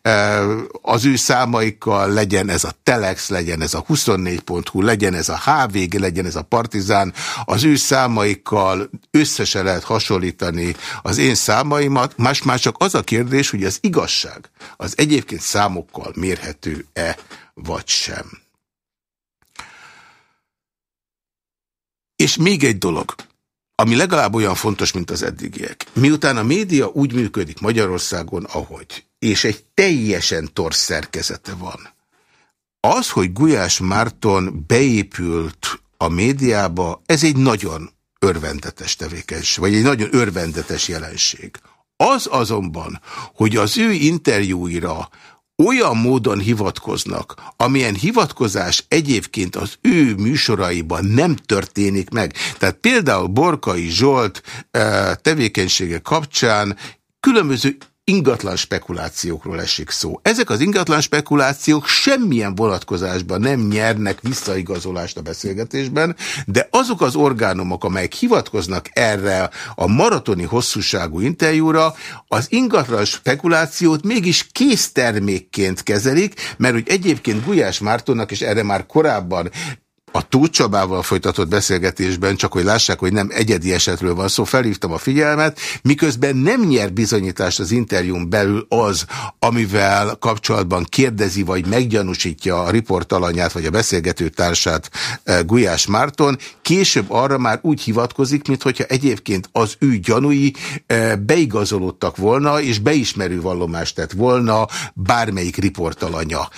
Speaker 1: Az ő számaikkal legyen ez a Telex, legyen ez a 24.hu, legyen ez a HVG, legyen ez a Partizán, az ő számaikkal összesen lehet hasonlítani az én számaimat. Más már csak az a kérdés, hogy az igazság az egyébként számokkal mérhető-e vagy sem. És még egy dolog ami legalább olyan fontos, mint az eddigiek. Miután a média úgy működik Magyarországon, ahogy, és egy teljesen torsz szerkezete van, az, hogy Gulyás Márton beépült a médiába, ez egy nagyon örvendetes tevékenység, vagy egy nagyon örvendetes jelenség. Az azonban, hogy az ő interjúira olyan módon hivatkoznak, amilyen hivatkozás egyébként az ő műsoraiban nem történik meg. Tehát például Borkai Zsolt eh, tevékenysége kapcsán különböző ingatlan spekulációkról esik szó. Ezek az ingatlan spekulációk semmilyen vonatkozásban nem nyernek visszaigazolást a beszélgetésben, de azok az orgánumok, amelyek hivatkoznak erre a maratoni hosszúságú interjúra, az ingatlan spekulációt mégis késztermékként kezelik, mert hogy egyébként Gulyás Mártonnak, és erre már korábban a Túlcsabával folytatott beszélgetésben, csak hogy lássák, hogy nem egyedi esetről van szó, felhívtam a figyelmet, miközben nem nyer bizonyítást az interjún belül az, amivel kapcsolatban kérdezi vagy meggyanúsítja a riportalanyát vagy a beszélgető társát e, Gulyás Márton, később arra már úgy hivatkozik, mintha egyébként az ő gyanúi e, beigazolódtak volna, és beismerő vallomást tett volna bármelyik riportalanya.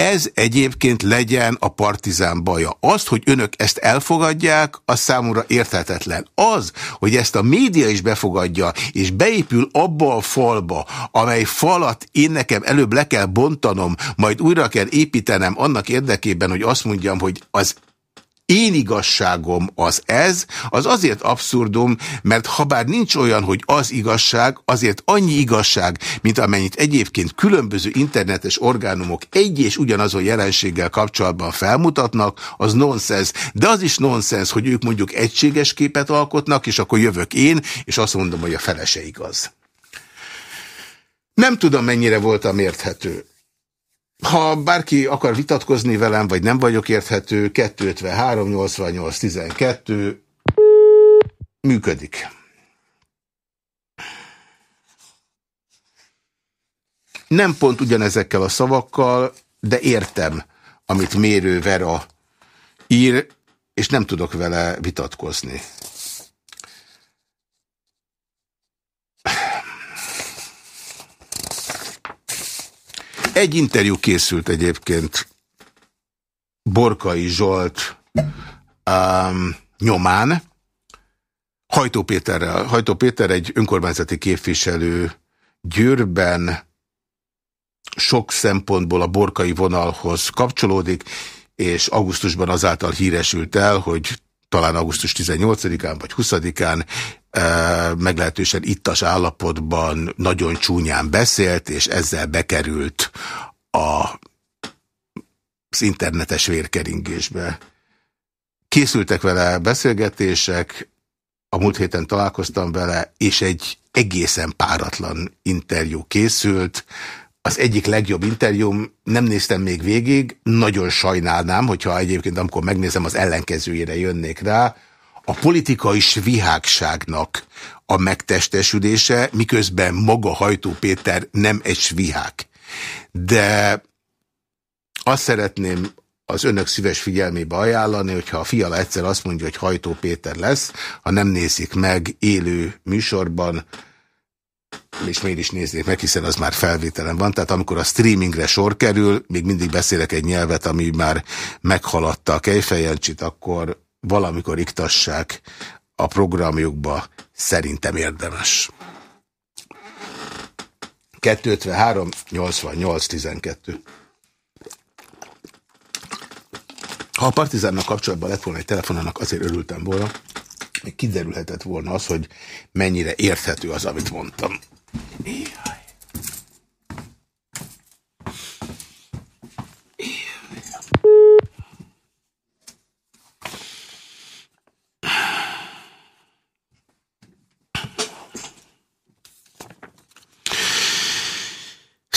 Speaker 1: Ez egyébként legyen a partizán baja. Azt, hogy önök ezt elfogadják, az számomra érthetetlen. Az, hogy ezt a média is befogadja, és beépül abba a falba, amely falat én nekem előbb le kell bontanom, majd újra kell építenem annak érdekében, hogy azt mondjam, hogy az én igazságom az ez, az azért abszurdum, mert ha bár nincs olyan, hogy az igazság, azért annyi igazság, mint amennyit egyébként különböző internetes orgánumok egy és ugyanazon jelenséggel kapcsolatban felmutatnak, az nonsens. De az is nonsens, hogy ők mondjuk egységes képet alkotnak, és akkor jövök én, és azt mondom, hogy a felese igaz. Nem tudom, mennyire voltam érthető. Ha bárki akar vitatkozni velem, vagy nem vagyok érthető, 253 88 12 működik. Nem pont ugyanezekkel a szavakkal, de értem, amit Mérő Vera ír, és nem tudok vele vitatkozni. Egy interjú készült egyébként Borkai Zsolt um, nyomán, Hajtó Péterrel. Hajtó Péter egy önkormányzati képviselő Győrben, sok szempontból a borkai vonalhoz kapcsolódik, és augusztusban azáltal híresült el, hogy talán augusztus 18-án vagy 20-án e, meglehetősen ittas állapotban nagyon csúnyán beszélt, és ezzel bekerült a, az internetes vérkeringésbe. Készültek vele beszélgetések, a múlt héten találkoztam vele, és egy egészen páratlan interjú készült, az egyik legjobb interjúm, nem néztem még végig, nagyon sajnálnám, hogyha egyébként amikor megnézem az ellenkezőjére jönnék rá, a politikai svihákságnak a megtestesülése, miközben maga Hajtó Péter nem egy svihák. De azt szeretném az önök szíves figyelmébe ajánlani, hogyha a fiala egyszer azt mondja, hogy Hajtó Péter lesz, ha nem nézik meg élő műsorban, és miért is nézzék meg, hiszen az már felvételen van. Tehát amikor a streamingre sor kerül, még mindig beszélek egy nyelvet, ami már meghaladta a kejfejancsit, akkor valamikor iktassák a programjukba. Szerintem érdemes. 253 88 12 Ha a Partizánnak kapcsolatban lett volna egy telefonának, azért örültem volna, még kiderülhetett volna az, hogy mennyire érthető az, amit mondtam. Jaj.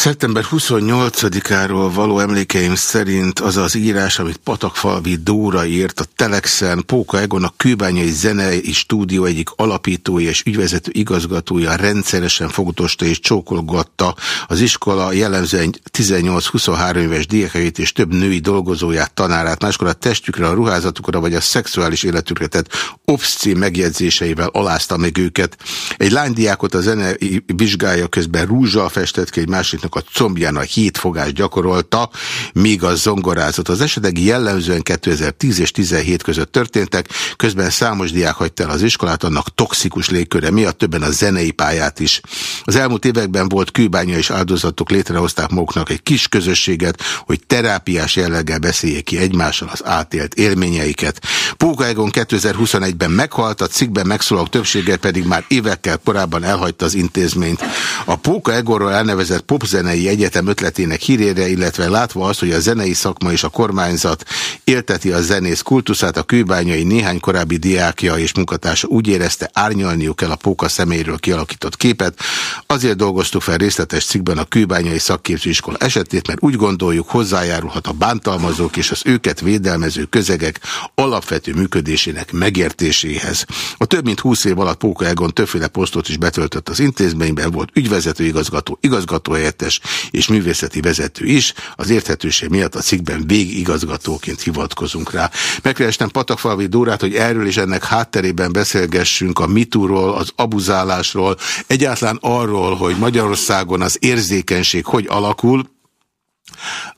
Speaker 1: Szeptember 28-áról való emlékeim szerint az az írás, amit Patakfalvi Dóra írt a Telexen, Póka Egon a kőbányai zenei stúdió egyik alapítója és ügyvezető igazgatója rendszeresen fogotosta és csókolgatta az iskola jellemzően 18-23 éves diákjait és több női dolgozóját, tanárát, máskor a testükre, a ruházatukra vagy a szexuális életükre tett obszcén megjegyzéseivel alázta meg őket. Egy lánydiákot a zenei vizsgája közben rúzsal festett ki, egy másiknak a combján a hétfogás gyakorolta, míg a zongorázott. Az esetek jellemzően 2010 és 17 között történtek, közben számos diák hagyta el az iskolát, annak toxikus légköre miatt többen a zenei pályát is. Az elmúlt években volt kőbánya és áldozatok létrehozták maguknak egy kis közösséget, hogy terápiás jelleggel beszéljék ki egymással az átélt élményeiket. Póka Egon 2021-ben meghalt, a cikkben megszólaló többsége pedig már évekkel korábban elhagyta az intézményt. A Póka Egonról elnevezett popzen Zenei Egyetem ötletének hírére, illetve látva azt, hogy a zenei szakma és a kormányzat élteti a zenész kultuszát, a kőbányai néhány korábbi diákja és munkatársa úgy érezte, árnyalniuk kell a póka személyről kialakított képet. Azért dolgoztuk fel részletes cikkben a kőbányai szakképzőiskola esetét, mert úgy gondoljuk hozzájárulhat a bántalmazók és az őket védelmező közegek alapvető működésének megértéséhez. A több mint 20 év alatt Póka Egon többféle posztot is betöltött az intézményben, volt ügyvezető igazgató, igazgatóhelyettes, helyettes és művészeti vezető is. Az érthetőség miatt a cikkben végigazgatóként hivatkozunk rá. Megkerestem Patakfalvi Dórát, hogy erről és ennek hátterében beszélgessünk a mitúról, az abuzálásról, egyáltalán arról, hogy Magyarországon az érzékenység hogy alakul,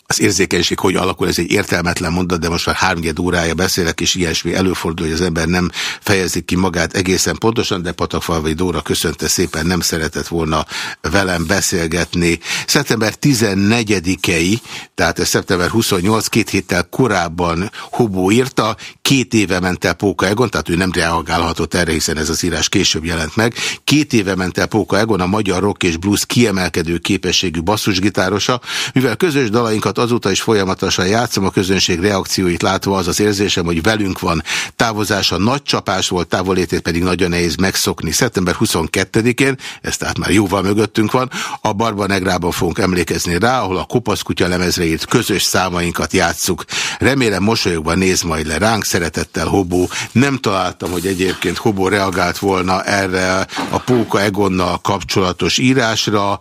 Speaker 1: az érzékenység hogy alakul, ez egy értelmetlen mondat, de most már háromnyed órája beszélek, és ilyesmi előfordul, hogy az ember nem fejezik ki magát egészen pontosan, de Patakfalvai Dóra köszönte szépen, nem szeretett volna velem beszélgetni. Szeptember 14-ei, tehát ez szeptember 28, két héttel korábban Hobó írta, két éve ment el Póka Egon, tehát ő nem reagálhatott erre, hiszen ez az írás később jelent meg. Két éve ment el Póka Egon, a magyar rock és blues kiemelkedő képességű basszusgitárosa, mivel közös dalainkat azóta is folyamatosan játszom a közönség reakcióit látva az az érzésem, hogy velünk van. Távozása nagy csapás volt, távolétét pedig nagyon nehéz megszokni. Szeptember 22-én, ez tehát már jóval mögöttünk van, a Barba Negrában fogunk emlékezni rá, ahol a Kopasz kutya lemezre írt közös számainkat játsszuk. Remélem mosolyogva néz majd le ránk, szeretettel Hobó. Nem találtam, hogy egyébként Hobó reagált volna erre a Póka Egonnal kapcsolatos írásra,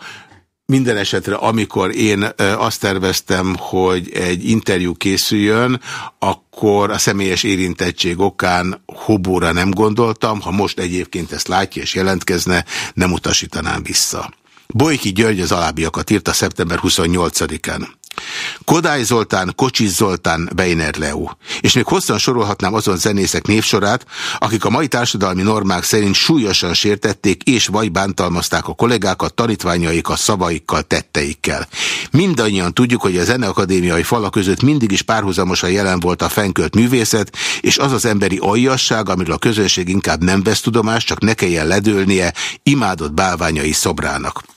Speaker 1: minden esetre, amikor én azt terveztem, hogy egy interjú készüljön, akkor a személyes érintettség okán hobóra nem gondoltam, ha most egyébként ezt látja és jelentkezne, nem utasítanám vissza. Bojki György az alábbiakat írta szeptember 28-án. Kodály Zoltán, Kocsis Zoltán, Beiner Leo. És még hosszan sorolhatnám azon zenészek névsorát, akik a mai társadalmi normák szerint súlyosan sértették és vagy bántalmazták a kollégákat tanítványaikkal, szavaikkal, tetteikkel. Mindannyian tudjuk, hogy a zeneakadémiai fala között mindig is párhuzamosan jelen volt a fenkölt művészet, és az az emberi aljasság, amiről a közönség inkább nem vesz tudomást, csak ne kelljen ledőlnie imádott bálványai szobrának.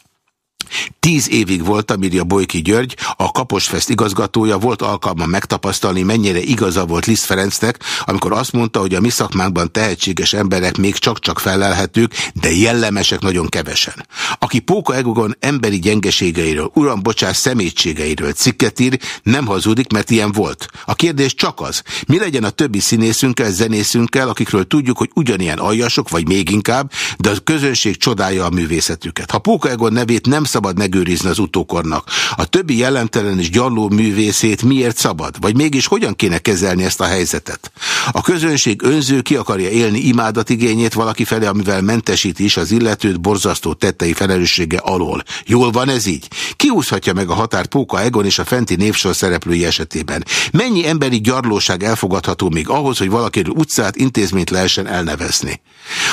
Speaker 1: Tíz évig voltam, írja Bojki György, a Kaposfest igazgatója, volt alkalma megtapasztalni, mennyire igaza volt Liszt Ferencnek, amikor azt mondta, hogy a mi szakmánkban tehetséges emberek még csak-csak felelhetők, de jellemesek nagyon kevesen. Aki Póka Egogon emberi gyengeségeiről, uram bocsás szemétségeiről cikket ír, nem hazudik, mert ilyen volt. A kérdés csak az, mi legyen a többi színészünkkel, zenészünkkel, akikről tudjuk, hogy ugyanilyen aljasok, vagy még inkább, de a közönség csodálja a művészetüket. Ha Póka Egon nevét nem szabad megőrizni az utókornak. A többi jelentelen és gyalló művészét miért szabad? Vagy mégis hogyan kéne kezelni ezt a helyzetet? A közönség önző ki akarja élni imádatigényét valaki felé, amivel mentesíti is az illetőt borzasztó tettei felelőssége alól. Jól van ez így? Kiúszhatja meg a határt Póka Egon és a fenti névsor szereplői esetében? Mennyi emberi gyarlóság elfogadható még ahhoz, hogy valakiről utcát, intézményt lehessen elnevezni?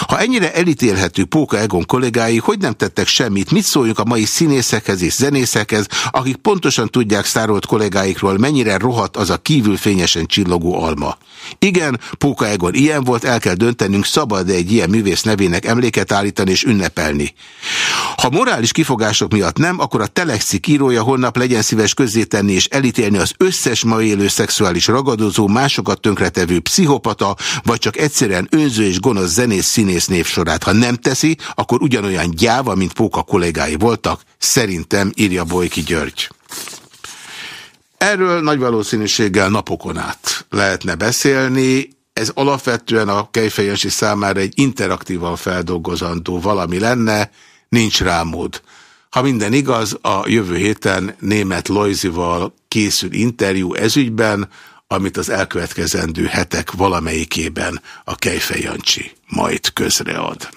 Speaker 1: Ha ennyire elítélhető Póka Egon kollégái, hogy nem tettek semmit, mit szóljunk a mai színészekhez és zenészekhez, akik pontosan tudják szárolt kollégáikról, mennyire rohadt az a kívül fényesen csillogó alma. Igen, Póka Egon ilyen volt, el kell döntenünk, szabad egy ilyen művész nevének emléket állítani és ünnepelni. Ha morális kifogások miatt nem, akkor a Telexik írója holnap legyen szíves közzétenni és elítélni az összes ma élő szexuális ragadozó, másokat tönkretevő pszichopata, vagy csak egyszerűen önző és gonosz zenész színész névsorát. Ha nem teszi, akkor ugyanolyan gyáva, mint Póka kollégái voltak, szerintem írja Bojki György. Erről nagy valószínűséggel napokon át lehetne beszélni. Ez alapvetően a Kejfejensi számára egy interaktívan feldolgozandó valami lenne, nincs rá mód. Ha minden igaz, a jövő héten német Lojzival készül interjú ezügyben, amit az elkövetkezendő hetek valamelyikében a Kejfej Jancsi majd közread.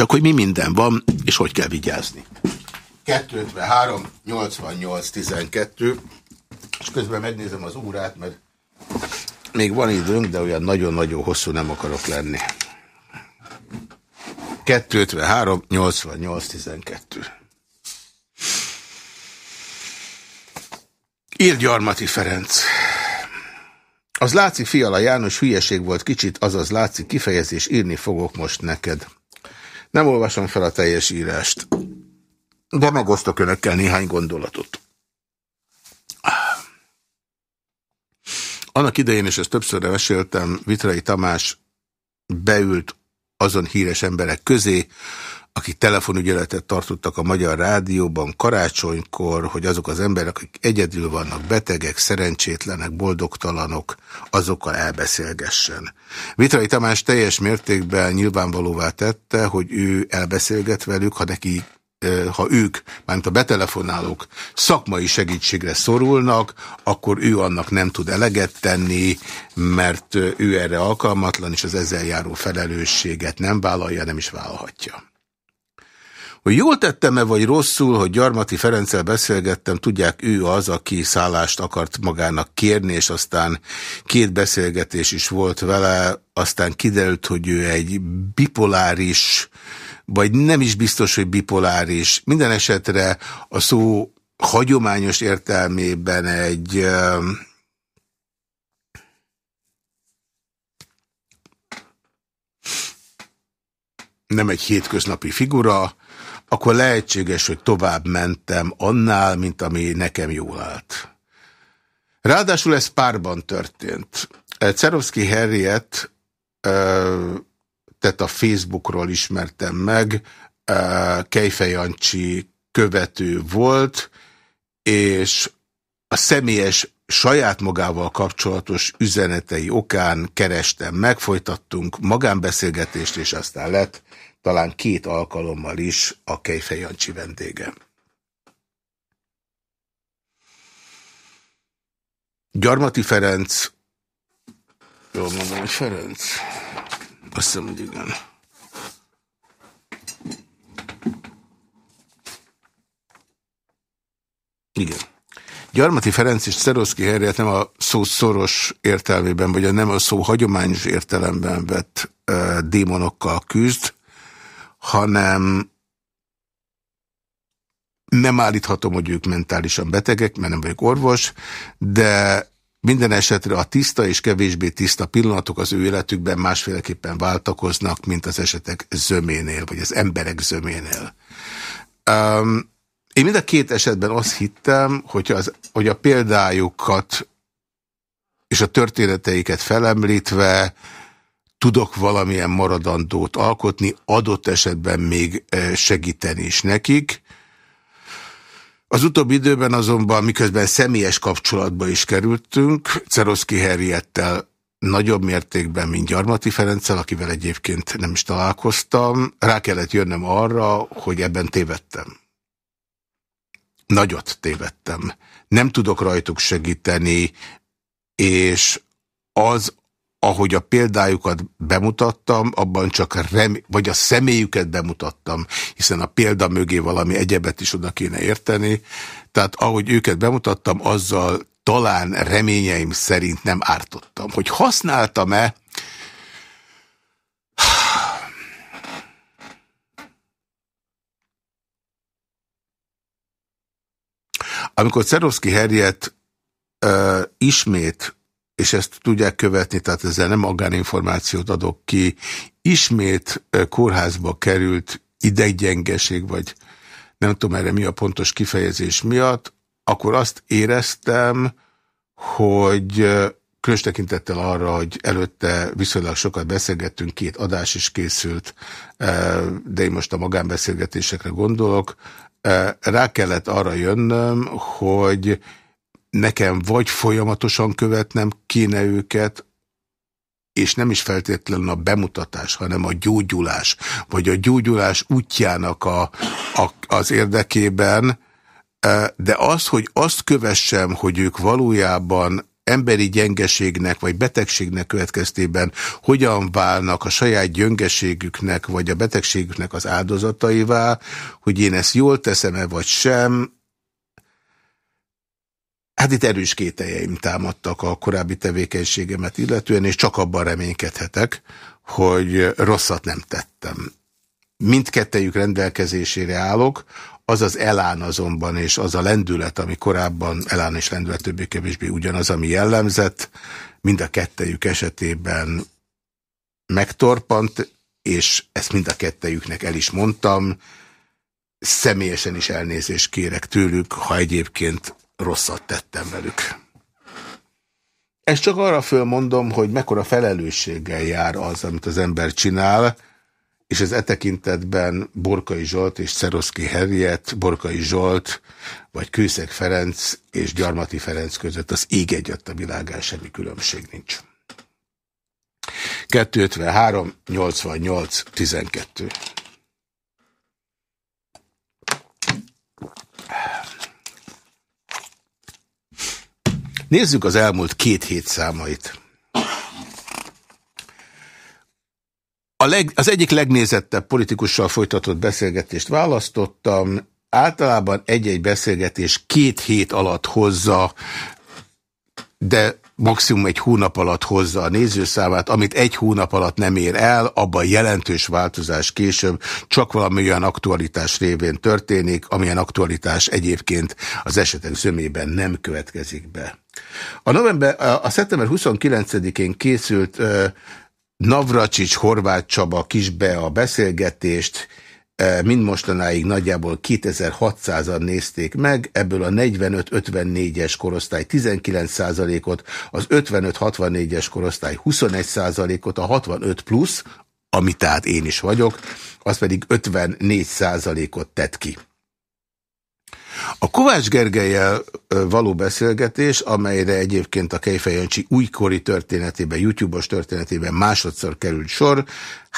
Speaker 1: Csak hogy mi minden van, és hogy kell vigyázni. 253, 88, 12, és közben megnézem az órát, mert még van időnk, de olyan nagyon-nagyon hosszú nem akarok lenni. 253, 88, 12. Ír Gyarmati Ferenc. Az Láci Fiala János hülyeség volt kicsit, azaz Láci kifejezés írni fogok most neked. Nem olvasom fel a teljes írást, de megosztok önökkel néhány gondolatot. Annak idején, és ezt többször meséltem, Vitrai Tamás beült azon híres emberek közé, akik telefonügyeletet tartottak a Magyar Rádióban karácsonykor, hogy azok az emberek, akik egyedül vannak, betegek, szerencsétlenek, boldogtalanok, azokkal elbeszélgessen. Vitrai Tamás teljes mértékben nyilvánvalóvá tette, hogy ő elbeszélget velük, ha neki ha ők, mármint a betelefonálók szakmai segítségre szorulnak, akkor ő annak nem tud eleget tenni, mert ő erre alkalmatlan, és az ezzel járó felelősséget nem vállalja, nem is vállalhatja. Hogy jól tettem-e, vagy rosszul, hogy Gyarmati Ferenccel beszélgettem, tudják, ő az, aki szállást akart magának kérni, és aztán két beszélgetés is volt vele, aztán kiderült, hogy ő egy bipoláris, vagy nem is biztos, hogy bipoláris. Minden esetre a szó hagyományos értelmében egy... nem egy hétköznapi figura, akkor lehetséges, hogy tovább mentem annál, mint ami nekem jól állt. Ráadásul ez párban történt. Cerovszki Harriet tehát a Facebookról ismertem meg, Kejfej Jancsi követő volt, és a személyes saját magával kapcsolatos üzenetei okán kerestem, megfolytattunk magánbeszélgetést, és aztán lett talán két alkalommal is a Kejfej Jancsi vendége. Gyarmati Ferenc, jól mondom, hogy Ferenc, azt hiszem, hogy igen. Igen. Gyarmati Ferenc és Szeroszki Herriet nem a szó szoros értelmében, vagy a nem a szó hagyományos értelemben vett uh, démonokkal küzd, hanem nem állíthatom, hogy ők mentálisan betegek, mert nem vagyok orvos, de minden esetre a tiszta és kevésbé tiszta pillanatok az ő életükben másféleképpen váltakoznak, mint az esetek zöménél, vagy az emberek zöménél. Um, én mind a két esetben azt hittem, hogy, az, hogy a példájukat és a történeteiket felemlítve tudok valamilyen maradandót alkotni, adott esetben még eh, segíteni is nekik. Az utóbbi időben azonban, miközben személyes kapcsolatba is kerültünk, Ceroszki Herriettel nagyobb mértékben, mint Gyarmati Ferenccel, akivel egyébként nem is találkoztam, rá kellett jönnöm arra, hogy ebben tévedtem. Nagyot tévedtem. Nem tudok rajtuk segíteni, és az, ahogy a példájukat bemutattam, abban csak rem, vagy a személyüket bemutattam, hiszen a példa mögé valami egyebet is oda kéne érteni. Tehát ahogy őket bemutattam, azzal talán reményeim szerint nem ártottam. Hogy használtam-e, Amikor Cerovszki Herjet uh, ismét és ezt tudják követni, tehát ezzel nem magáninformációt adok ki, ismét kórházba került ideggyengeség, vagy nem tudom erre mi a pontos kifejezés miatt, akkor azt éreztem, hogy különös tekintettel arra, hogy előtte viszonylag sokat beszélgettünk, két adás is készült, de én most a magánbeszélgetésekre gondolok, rá kellett arra jönnöm, hogy nekem vagy folyamatosan követnem kéne őket, és nem is feltétlenül a bemutatás, hanem a gyógyulás, vagy a gyógyulás útjának a, a, az érdekében, de az, hogy azt kövessem, hogy ők valójában emberi gyengeségnek vagy betegségnek következtében hogyan válnak a saját gyöngeségüknek vagy a betegségüknek az áldozataivá, hogy én ezt jól teszem-e vagy sem, Hát itt erős kételjeim támadtak a korábbi tevékenységemet illetően, és csak abban reménykedhetek, hogy rosszat nem tettem. Mindkettejük rendelkezésére állok, az az elán azonban, és az a lendület, ami korábban, elán és lendület többé-kevésbé ugyanaz, ami jellemzett, mind a kettejük esetében megtorpant, és ezt mind a kettejüknek el is mondtam, személyesen is elnézést kérek tőlük, ha egyébként rosszat tettem velük. Ezt csak arra fölmondom, hogy mekkora felelősséggel jár az, amit az ember csinál, és ez e tekintetben Borkai Zsolt és Szeroszki Herriet, Borkai Zsolt, vagy Kőszeg Ferenc és Gyarmati Ferenc között az ég egyet a világán semmi különbség nincs. 253 88 12 Nézzük az elmúlt két hét számait. A leg, az egyik legnézettebb politikussal folytatott beszélgetést választottam. Általában egy-egy beszélgetés két hét alatt hozza, de maximum egy hónap alatt hozza a nézőszámát, amit egy hónap alatt nem ér el, abban jelentős változás később csak valami olyan aktualitás révén történik, amilyen aktualitás egyébként az esetek zömében nem következik be. A, november, a, szeptember 29-én készült Navracsics, Horváth Csaba kisbe a beszélgetést, mind mostanáig nagyjából 2600-an nézték meg, ebből a 45-54-es korosztály 19%-ot, az 55-64-es korosztály 21%-ot, a 65 plusz, ami tehát én is vagyok, az pedig 54%-ot tett ki. A Kovács Gergelyel való beszélgetés, amelyre egyébként a Kejfej Jancsi újkori történetében, YouTube-os történetében másodszor került sor,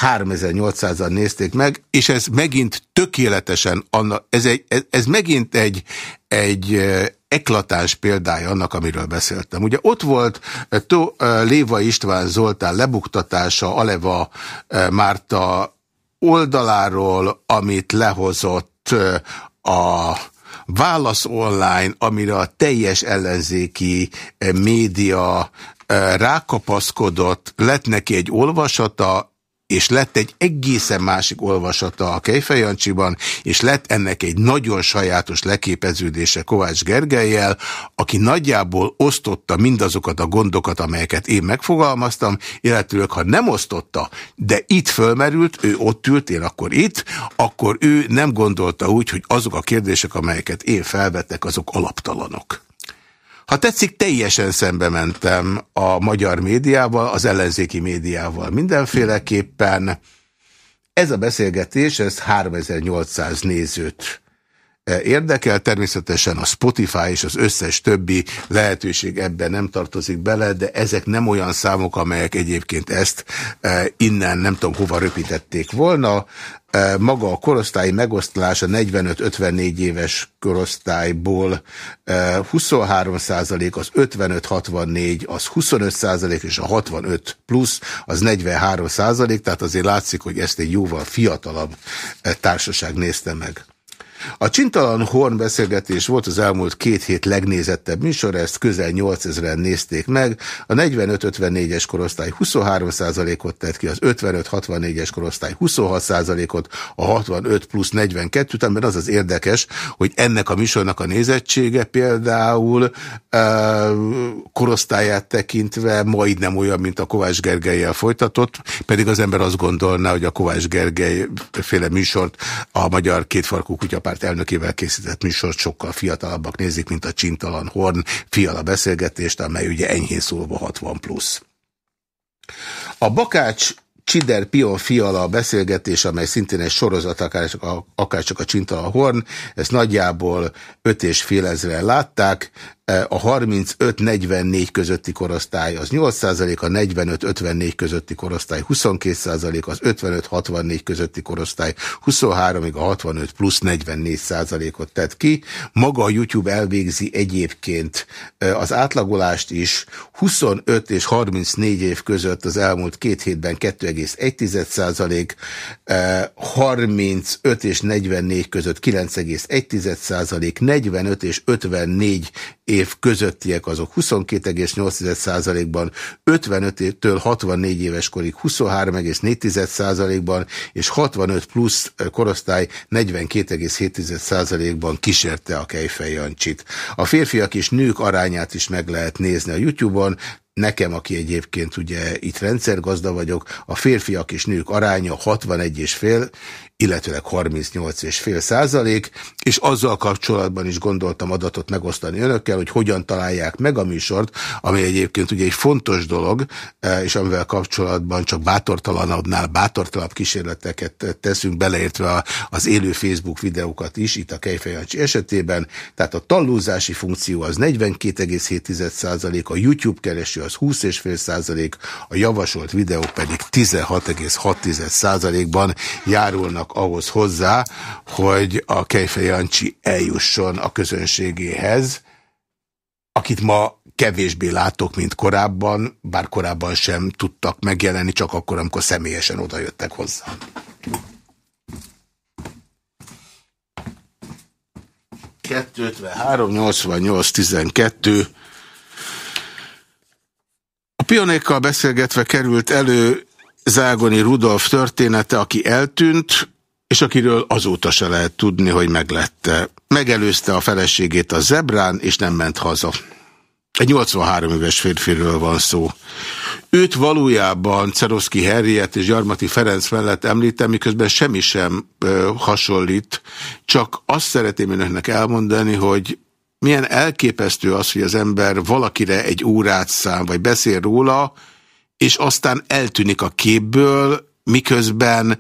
Speaker 1: 3800-an nézték meg, és ez megint tökéletesen, anna, ez, egy, ez, ez megint egy, egy eklatáns példája annak, amiről beszéltem. Ugye ott volt tó, Léva István Zoltán lebuktatása Aleva Márta oldaláról, amit lehozott a Válasz online, amire a teljes ellenzéki eh, média eh, rákapaszkodott, lett neki egy olvasata, és lett egy egészen másik olvasata a Kejfejancsiban, és lett ennek egy nagyon sajátos leképeződése Kovács Gergelyel, aki nagyjából osztotta mindazokat a gondokat, amelyeket én megfogalmaztam, illetőleg ha nem osztotta, de itt fölmerült, ő ott ült, én akkor itt, akkor ő nem gondolta úgy, hogy azok a kérdések, amelyeket én felvettek, azok alaptalanok. Ha tetszik, teljesen szembe mentem a magyar médiával, az ellenzéki médiával mindenféleképpen. Ez a beszélgetés, ez 3800 nézőt érdekel, természetesen a Spotify és az összes többi lehetőség ebben nem tartozik bele, de ezek nem olyan számok, amelyek egyébként ezt eh, innen nem tudom hova röpítették volna maga a korosztályi megosztás a 45-54 éves korosztályból 23 százalék, az 55-64 az 25 százalék, és a 65 plusz az 43 százalék, tehát azért látszik, hogy ezt egy jóval fiatalabb társaság nézte meg. A Csintalan Horn beszélgetés volt az elmúlt két hét legnézettebb műsor, ezt közel 8000-en nézték meg. A 45-54-es korosztály 23%-ot tett ki, az 55-64-es korosztály 26%-ot, a 65 plusz 42-t, amiben az az érdekes, hogy ennek a műsornak a nézettsége például korosztályát tekintve majdnem olyan, mint a Kovács Gergelyel folytatott, pedig az ember azt gondolná, hogy a Kovács Gergely féle műsort a Magyar Kétfarkú Kutyapár párt elnökével készített műsort sokkal fiatalabbak nézik, mint a Csintalan Horn fiala beszélgetést, amely ugye enyhén szólva 60 plusz. A Bakács Csider Pion Fiala beszélgetés, amely szintén egy sorozat, akár csak a, akár csak a Csintalan Horn, ezt nagyjából öt és fél ezeren látták, a 35-44 közötti korosztály az 8%, a 45-54 közötti korosztály 22%, az 55-64 közötti korosztály 23-ig, a 65 plusz 44%-ot tett ki. Maga a YouTube elvégzi egyébként az átlagolást is 25 és 34 év között az elmúlt két hétben 2,1%, 35 és 44 között 9,1%, 45 és 54 év közöttiek azok 22,8%-ban, 55-től 64 éves korig 23,4%-ban, és 65 plusz korosztály 42,7%-ban kísérte a Kejfej Jancsit. A férfiak és nők arányát is meg lehet nézni a YouTube-on, Nekem, aki egyébként ugye itt rendszergazda vagyok, a férfiak és nők aránya 61 és fél, illetőleg 38,5 százalék, és azzal kapcsolatban is gondoltam adatot megosztani önökkel, hogy hogyan találják meg a műsort, ami egyébként ugye egy fontos dolog, e, és amivel kapcsolatban csak bátortalanabbnál bátortalanabb kísérleteket teszünk, beleértve az élő Facebook videókat is, itt a Kejfejancsi esetében, tehát a tallózási funkció az 42,7 százalék, a YouTube kereső az 20,5 százalék, a javasolt videók pedig 16,6 százalékban járulnak ahhoz hozzá, hogy a Kejfej Jancsi eljusson a közönségéhez, akit ma kevésbé látok, mint korábban, bár korábban sem tudtak megjelenni, csak akkor, amikor személyesen odajöttek hozzá. Kettő, 88, 12. A pionékkal beszélgetve került elő Zágoni Rudolf története, aki eltűnt, és akiről azóta se lehet tudni, hogy meglette. Megelőzte a feleségét a zebrán, és nem ment haza. Egy 83 éves férfiről van szó. Őt valójában Ceroszki Herriet és Gyarmati Ferenc mellett említem, miközben semmi sem ö, hasonlít, csak azt szeretném önöknek elmondani, hogy milyen elképesztő az, hogy az ember valakire egy órát szám, vagy beszél róla, és aztán eltűnik a képből, miközben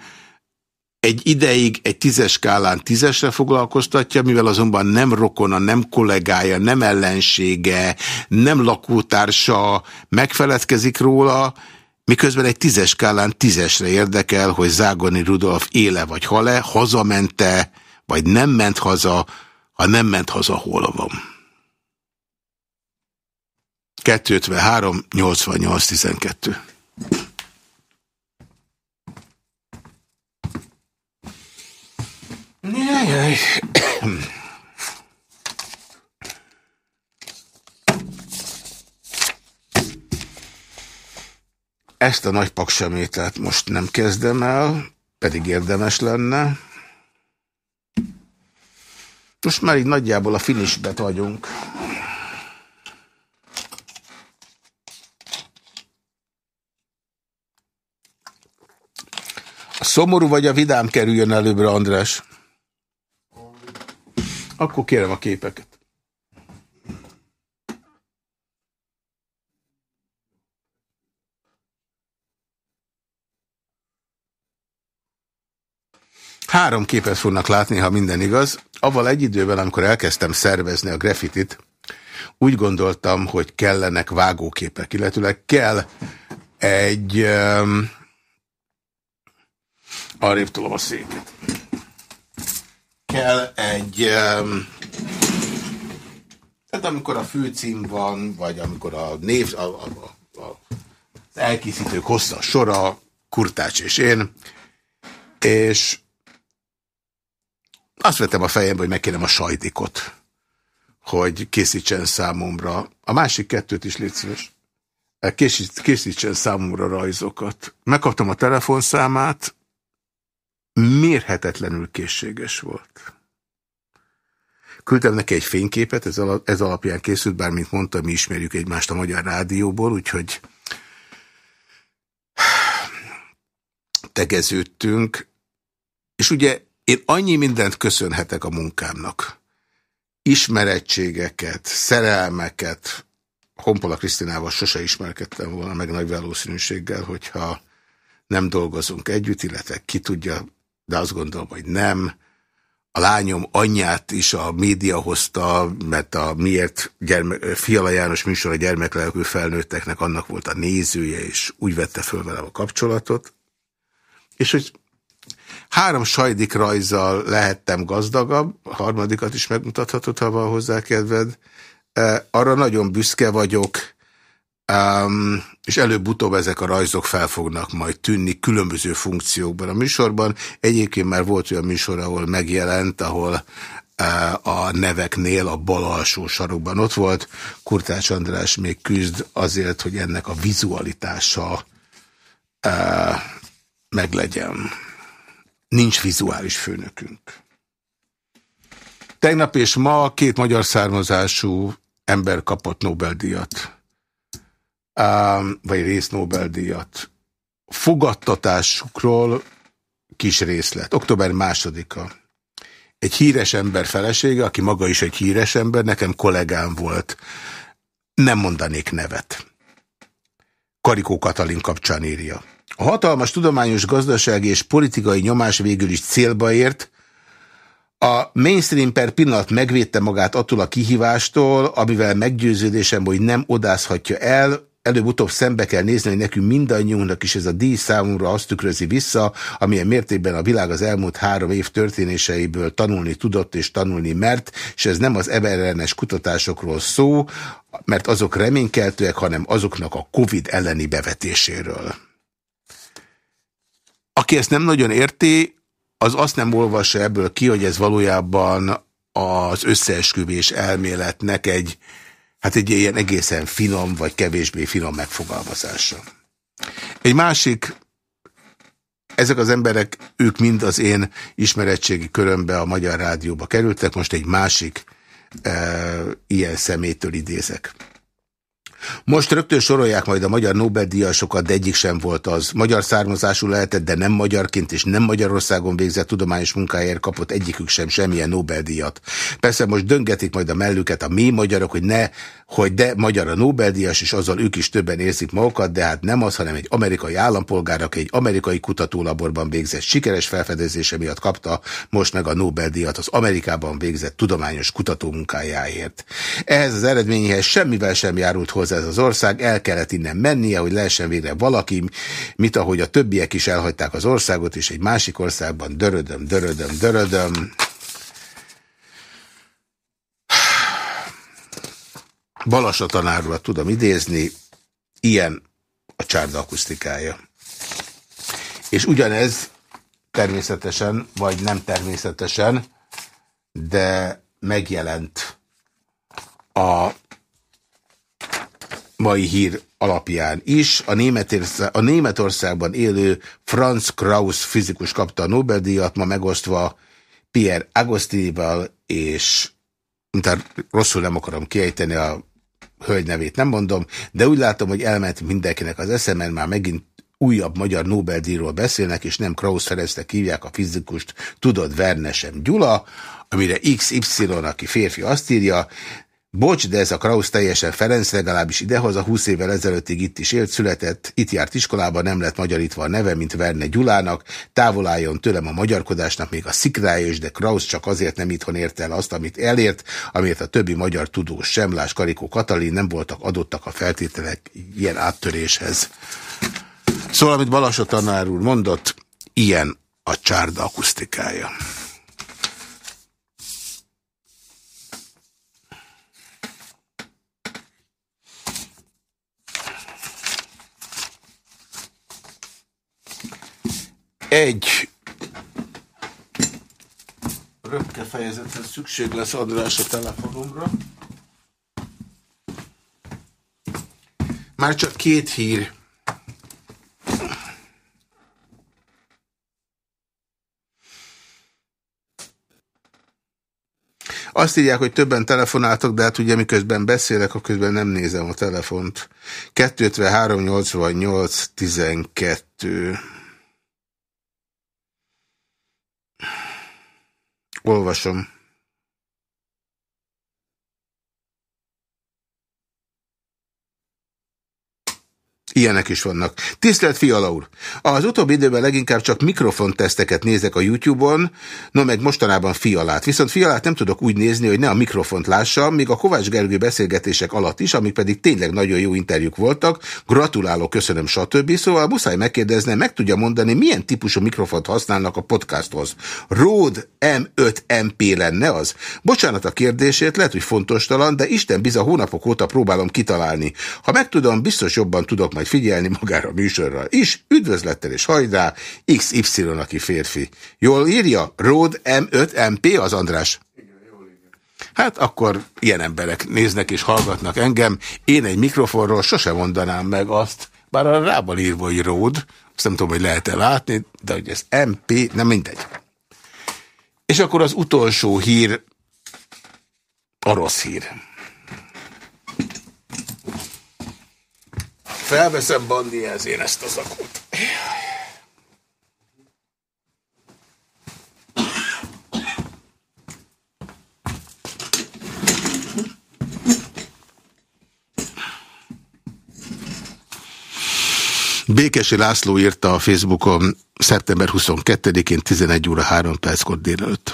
Speaker 1: egy ideig egy tízes skálán tízesre foglalkoztatja, mivel azonban nem rokona, nem kollégája, nem ellensége, nem lakótársa megfeledkezik róla, miközben egy tízes skálán tízesre érdekel, hogy Zágoni Rudolf éle vagy hale, hazamente, vagy nem ment haza, ha nem ment haza, hol van. 253 88 12 Jaj, Ezt a nagy paksamétát most nem kezdem el, pedig érdemes lenne. Most már így nagyjából a finisbet vagyunk. A szomorú vagy a vidám kerüljön előbbre, András? Akkor kérem a képeket. Három képet fognak látni, ha minden igaz. Aval egy időben, amikor elkezdtem szervezni a graffitit, úgy gondoltam, hogy kellenek vágóképek, illetőleg kell egy... Um, arrébb tolom a széket kell egy... Um, tehát amikor a főcím van, vagy amikor a név, a, a, a, a, az elkészítők hosszas sora, Kurtács és én, és azt vettem a fejembe, hogy megkérem a sajdikot, hogy készítsen számomra. A másik kettőt is légy szíves. Készítsen számomra rajzokat. Megkaptam a telefonszámát, mérhetetlenül készséges volt. Küldtem neki egy fényképet, ez, alap, ez alapján készült, bár mint mi ismerjük egymást a Magyar Rádióból, úgyhogy (sighs) tegeződtünk, és ugye én annyi mindent köszönhetek a munkámnak. Ismerettségeket, szerelmeket, Honpola Krisztinával sose ismerkedtem volna meg nagy valószínűséggel, hogyha nem dolgozunk együtt, illetve ki tudja, de azt gondolom, hogy nem. A lányom anyját is a média hozta, mert a miért gyerme, Fiala János műsor a gyermeklelkű felnőtteknek annak volt a nézője, és úgy vette föl velem a kapcsolatot. És hogy három sajdik rajzzal lehettem gazdagabb, a harmadikat is megmutathatod, ha van hozzá kedved. Arra nagyon büszke vagyok, és előbb-utóbb ezek a rajzok fel fognak majd tűnni különböző funkciókban a műsorban. Egyébként már volt olyan műsor, ahol megjelent, ahol uh, a neveknél a bal alsó sarokban ott volt. Kurtács András még küzd azért, hogy ennek a vizualitása uh, meglegyen. Nincs vizuális főnökünk. Tegnap és ma két magyar származású ember kapott Nobel-díjat vagy rész Nobel-díjat. Fogadtatásukról kis részlet. Október másodika. Egy híres ember felesége, aki maga is egy híres ember, nekem kollégám volt. Nem mondanék nevet. Karikó Katalin kapcsán írja. A hatalmas tudományos, gazdasági és politikai nyomás végül is célba ért, a mainstream per pillanat megvédte magát attól a kihívástól, amivel meggyőződésem, hogy nem odázhatja el, előbb-utóbb szembe kell nézni, hogy nekünk mindannyiunknak is ez a díj számunkra azt tükrözi vissza, amilyen mértékben a világ az elmúlt három év történéseiből tanulni tudott és tanulni mert, és ez nem az eberenes kutatásokról szó, mert azok reménykeltőek, hanem azoknak a Covid elleni bevetéséről. Aki ezt nem nagyon érti, az azt nem olvassa ebből ki, hogy ez valójában az összeesküvés elméletnek egy Hát egy ilyen egészen finom, vagy kevésbé finom megfogalmazása. Egy másik, ezek az emberek, ők mind az én ismeretségi körömbe a Magyar Rádióba kerültek, most egy másik e, ilyen szemétől idézek. Most rögtön sorolják majd a magyar Nobel-díjasokat, de egyik sem volt az. Magyar származású lehetett, de nem magyarként és nem Magyarországon végzett tudományos munkáért kapott egyikük sem semmilyen Nobel-díjat. Persze most döngetik majd a mellüket a mi magyarok, hogy ne hogy de magyar a Nobel-díjas, és azzal ők is többen érzik magukat, de hát nem az, hanem egy amerikai állampolgár, aki egy amerikai kutatólaborban végzett sikeres felfedezése miatt kapta most meg a Nobel-díjat az Amerikában végzett tudományos kutatómunkájáért. Ehhez az eredményhez semmivel sem járult hozzá ez az ország, el kellett innen mennie, hogy lehessen végre valaki, mit ahogy a többiek is elhagyták az országot, és egy másik országban dörödöm, dörödöm, dörödöm. Balassa tanárulat tudom idézni, ilyen a csárda akusztikája. És ugyanez természetesen, vagy nem természetesen, de megjelent a mai hír alapján is. A, a Németországban élő Franz Kraus fizikus kapta a Nobel-díjat, ma megosztva Pierre Agostinival, és mint rosszul nem akarom kiejteni a hölgy nevét nem mondom, de úgy látom, hogy elment mindenkinek az eszemen, már megint újabb magyar Nobel-díjról beszélnek, és nem Krausz Ferencnek hívják a fizikust, tudod, Vernesem Gyula, amire XY, aki férfi azt írja, Bocs, de ez a Krausz teljesen Ferenc, legalábbis idehaza 20 évvel ezelőttig itt is élt, született, itt járt iskolába, nem lett magyarítva a neve, mint Verne Gyulának, távol álljon tőlem a magyarkodásnak még a szikrája is, de Krausz csak azért nem itthon ért el azt, amit elért, amiért a többi magyar tudós Semlás, Karikó Katalin nem voltak adottak a feltételek ilyen áttöréshez. Szóval, amit Balassa tanár úr mondott, ilyen a csárda akusztikája. Egy röpke fejezethez szükség lesz András a telefonomra. Már csak két hír. Azt írják, hogy többen telefonáltak, de hát ugye miközben beszélek, akkor közben nem nézem a telefont. 253 88 12 Olvasom. Ilyenek is vannak. Tisztelt Fiala úr! Az utóbbi időben leginkább csak mikrofonteszteket nézek a YouTube-on, no meg mostanában Fialát. Viszont Fialát nem tudok úgy nézni, hogy ne a mikrofont lássam, még a Kovács Gergő beszélgetések alatt is, amik pedig tényleg nagyon jó interjúk voltak. Gratulálok, köszönöm, stb. Szóval muszáj megkérdeznem, meg tudja mondani, milyen típusú mikrofont használnak a podcasthoz. Rode M5 MP lenne az? Bocsánat a kérdését, lehet, hogy fontos talan, de Isten biza hónapok óta próbálom kitalálni. Ha megtudom, biztos jobban tudok majd majd figyelni magára a műsorra is. Üdvözlettel és hajrá, XY, aki férfi. Jól írja? Rode M5 MP az András? Hát akkor ilyen emberek néznek és hallgatnak engem. Én egy mikrofonról sose mondanám meg azt, bár a rában írva, hogy Rode, azt nem tudom, hogy lehet-e látni, de hogy ez MP, nem mindegy. És akkor az utolsó hír, a rossz hír. Felveszem Bandihez én ezt az akut. Békesi László írta a Facebookon szeptember 22-én 11 óra 3 perckor délelőtt.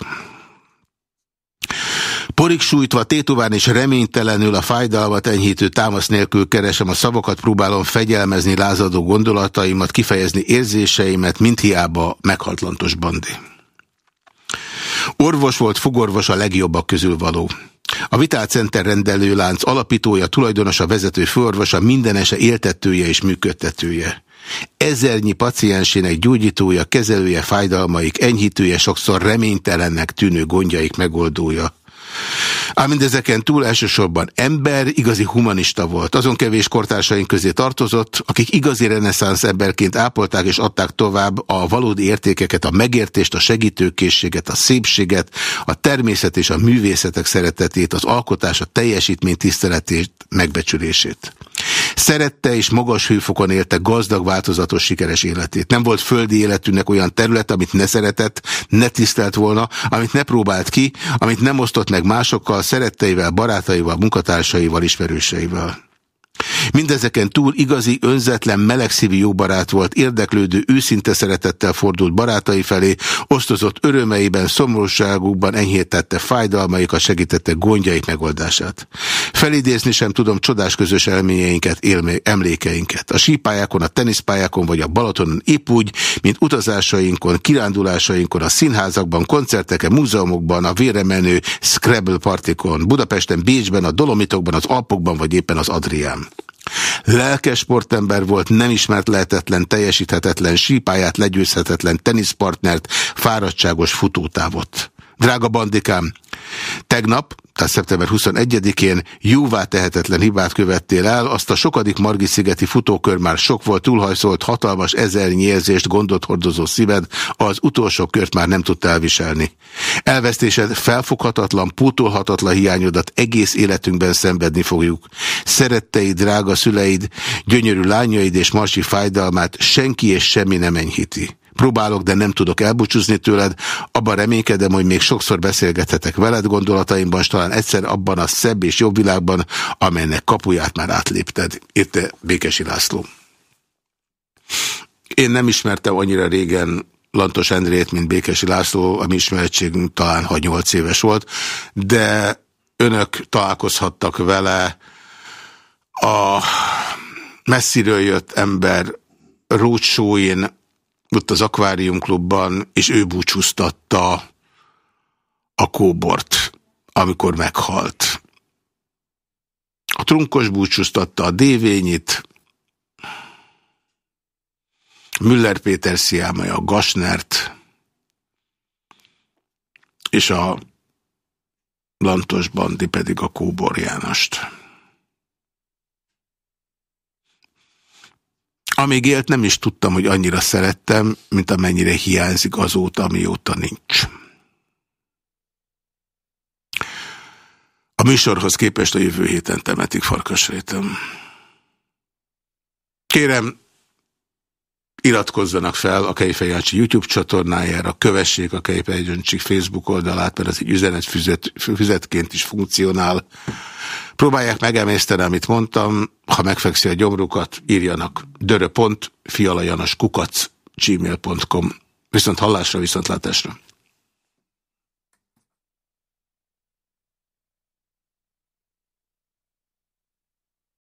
Speaker 1: Porig sújtva, tétován és reménytelenül a fájdalmat enyhítő támasz nélkül keresem a szavakat, próbálom fegyelmezni lázadó gondolataimat, kifejezni érzéseimet, mint hiába meghaltlantos bandi. Orvos volt, fogorvos a legjobbak közül való. A Vital Center rendelőlánc alapítója, tulajdonosa, vezető főorvosa, mindenese éltetője és működtetője. Ezernyi paciensének gyógyítója, kezelője, fájdalmaik, enyhítője, sokszor reménytelennek tűnő gondjaik megoldója. Ám mindezeken túl elsősorban ember, igazi humanista volt. Azon kevés kortársaink közé tartozott, akik igazi reneszánsz emberként ápolták és adták tovább a valódi értékeket, a megértést, a segítőkészséget, a szépséget, a természet és a művészetek szeretetét, az alkotás, a teljesítmény tiszteletét, megbecsülését. Szerette és magas hőfokon élte gazdag, változatos, sikeres életét. Nem volt földi életűnek olyan terület, amit ne szeretett, ne tisztelt volna, amit ne próbált ki, amit nem osztott meg másokkal, szeretteivel, barátaival, munkatársaival, ismerőseivel. Mindezeken túl igazi, önzetlen, melegszívű jó barát volt, érdeklődő, őszinte szeretettel fordult barátai felé, osztozott örömeiben, szomorúságukban enyhítette fájdalmaikat, segítette gondjaik megoldását. Felidézni sem tudom csodás közös elményeinket, emlékeinket. A sípályákon, a teniszpályákon vagy a Balatonon épp úgy, mint utazásainkon, kirándulásainkon, a színházakban, koncerteken, múzeumokban, a véremenő Scrabble partikon, Budapesten, Bécsben, a Dolomitokban, az Alpokban vagy éppen az Adrián. Lelkes sportember volt, nem ismert lehetetlen, teljesíthetetlen, sípáját legyőzhetetlen teniszpartnert, fáradtságos futótávot. Drága bandikám, tegnap tehát szeptember 21-én jóvá tehetetlen hibát követtél el, azt a sokadik Margit-szigeti futókör már sok volt, túlhajszolt, hatalmas ezernyi érzést, gondot hordozó szíved, az utolsó kört már nem tudta elviselni. Elvesztésed felfoghatatlan, pótolhatatlan hiányodat egész életünkben szenvedni fogjuk. Szeretteid, drága szüleid, gyönyörű lányaid és marsi fájdalmát senki és semmi nem enyhíti. Próbálok, de nem tudok elbúcsúzni tőled. Abban reménykedem, hogy még sokszor beszélgethetek veled gondolataimban, és talán egyszer abban a szebb és jobb világban, amelynek kapuját már átlépted. Érte Békesi László. Én nem ismertem annyira régen Lantos Endrét, mint Békesi László, a mi ismerettségünk talán 6-8 éves volt, de önök találkozhattak vele a messziről jött ember rócsóin, ott az Aquarium Klubban, és ő búcsúztatta a kóbort, amikor meghalt. A trunkos búcsúztatta a dévényit, Müller Péter Sziámai a Gasnert, és a Lantos Bandi pedig a Kóbor Jánost. Amíg élt, nem is tudtam, hogy annyira szerettem, mint amennyire hiányzik azóta, amióta nincs. A műsorhoz képest a jövő héten temetik farkasrétem. Kérem, iratkozzanak fel a Kejfejancsi YouTube csatornájára, kövessék a Kejfejancsi Facebook oldalát, mert ez egy üzenetfüzetként is funkcionál. Próbálják megemészteni, amit mondtam, ha megfekszi a gyomrukat, írjanak dörö.fialajanoskukac gmail.com Viszont hallásra, viszont látásra.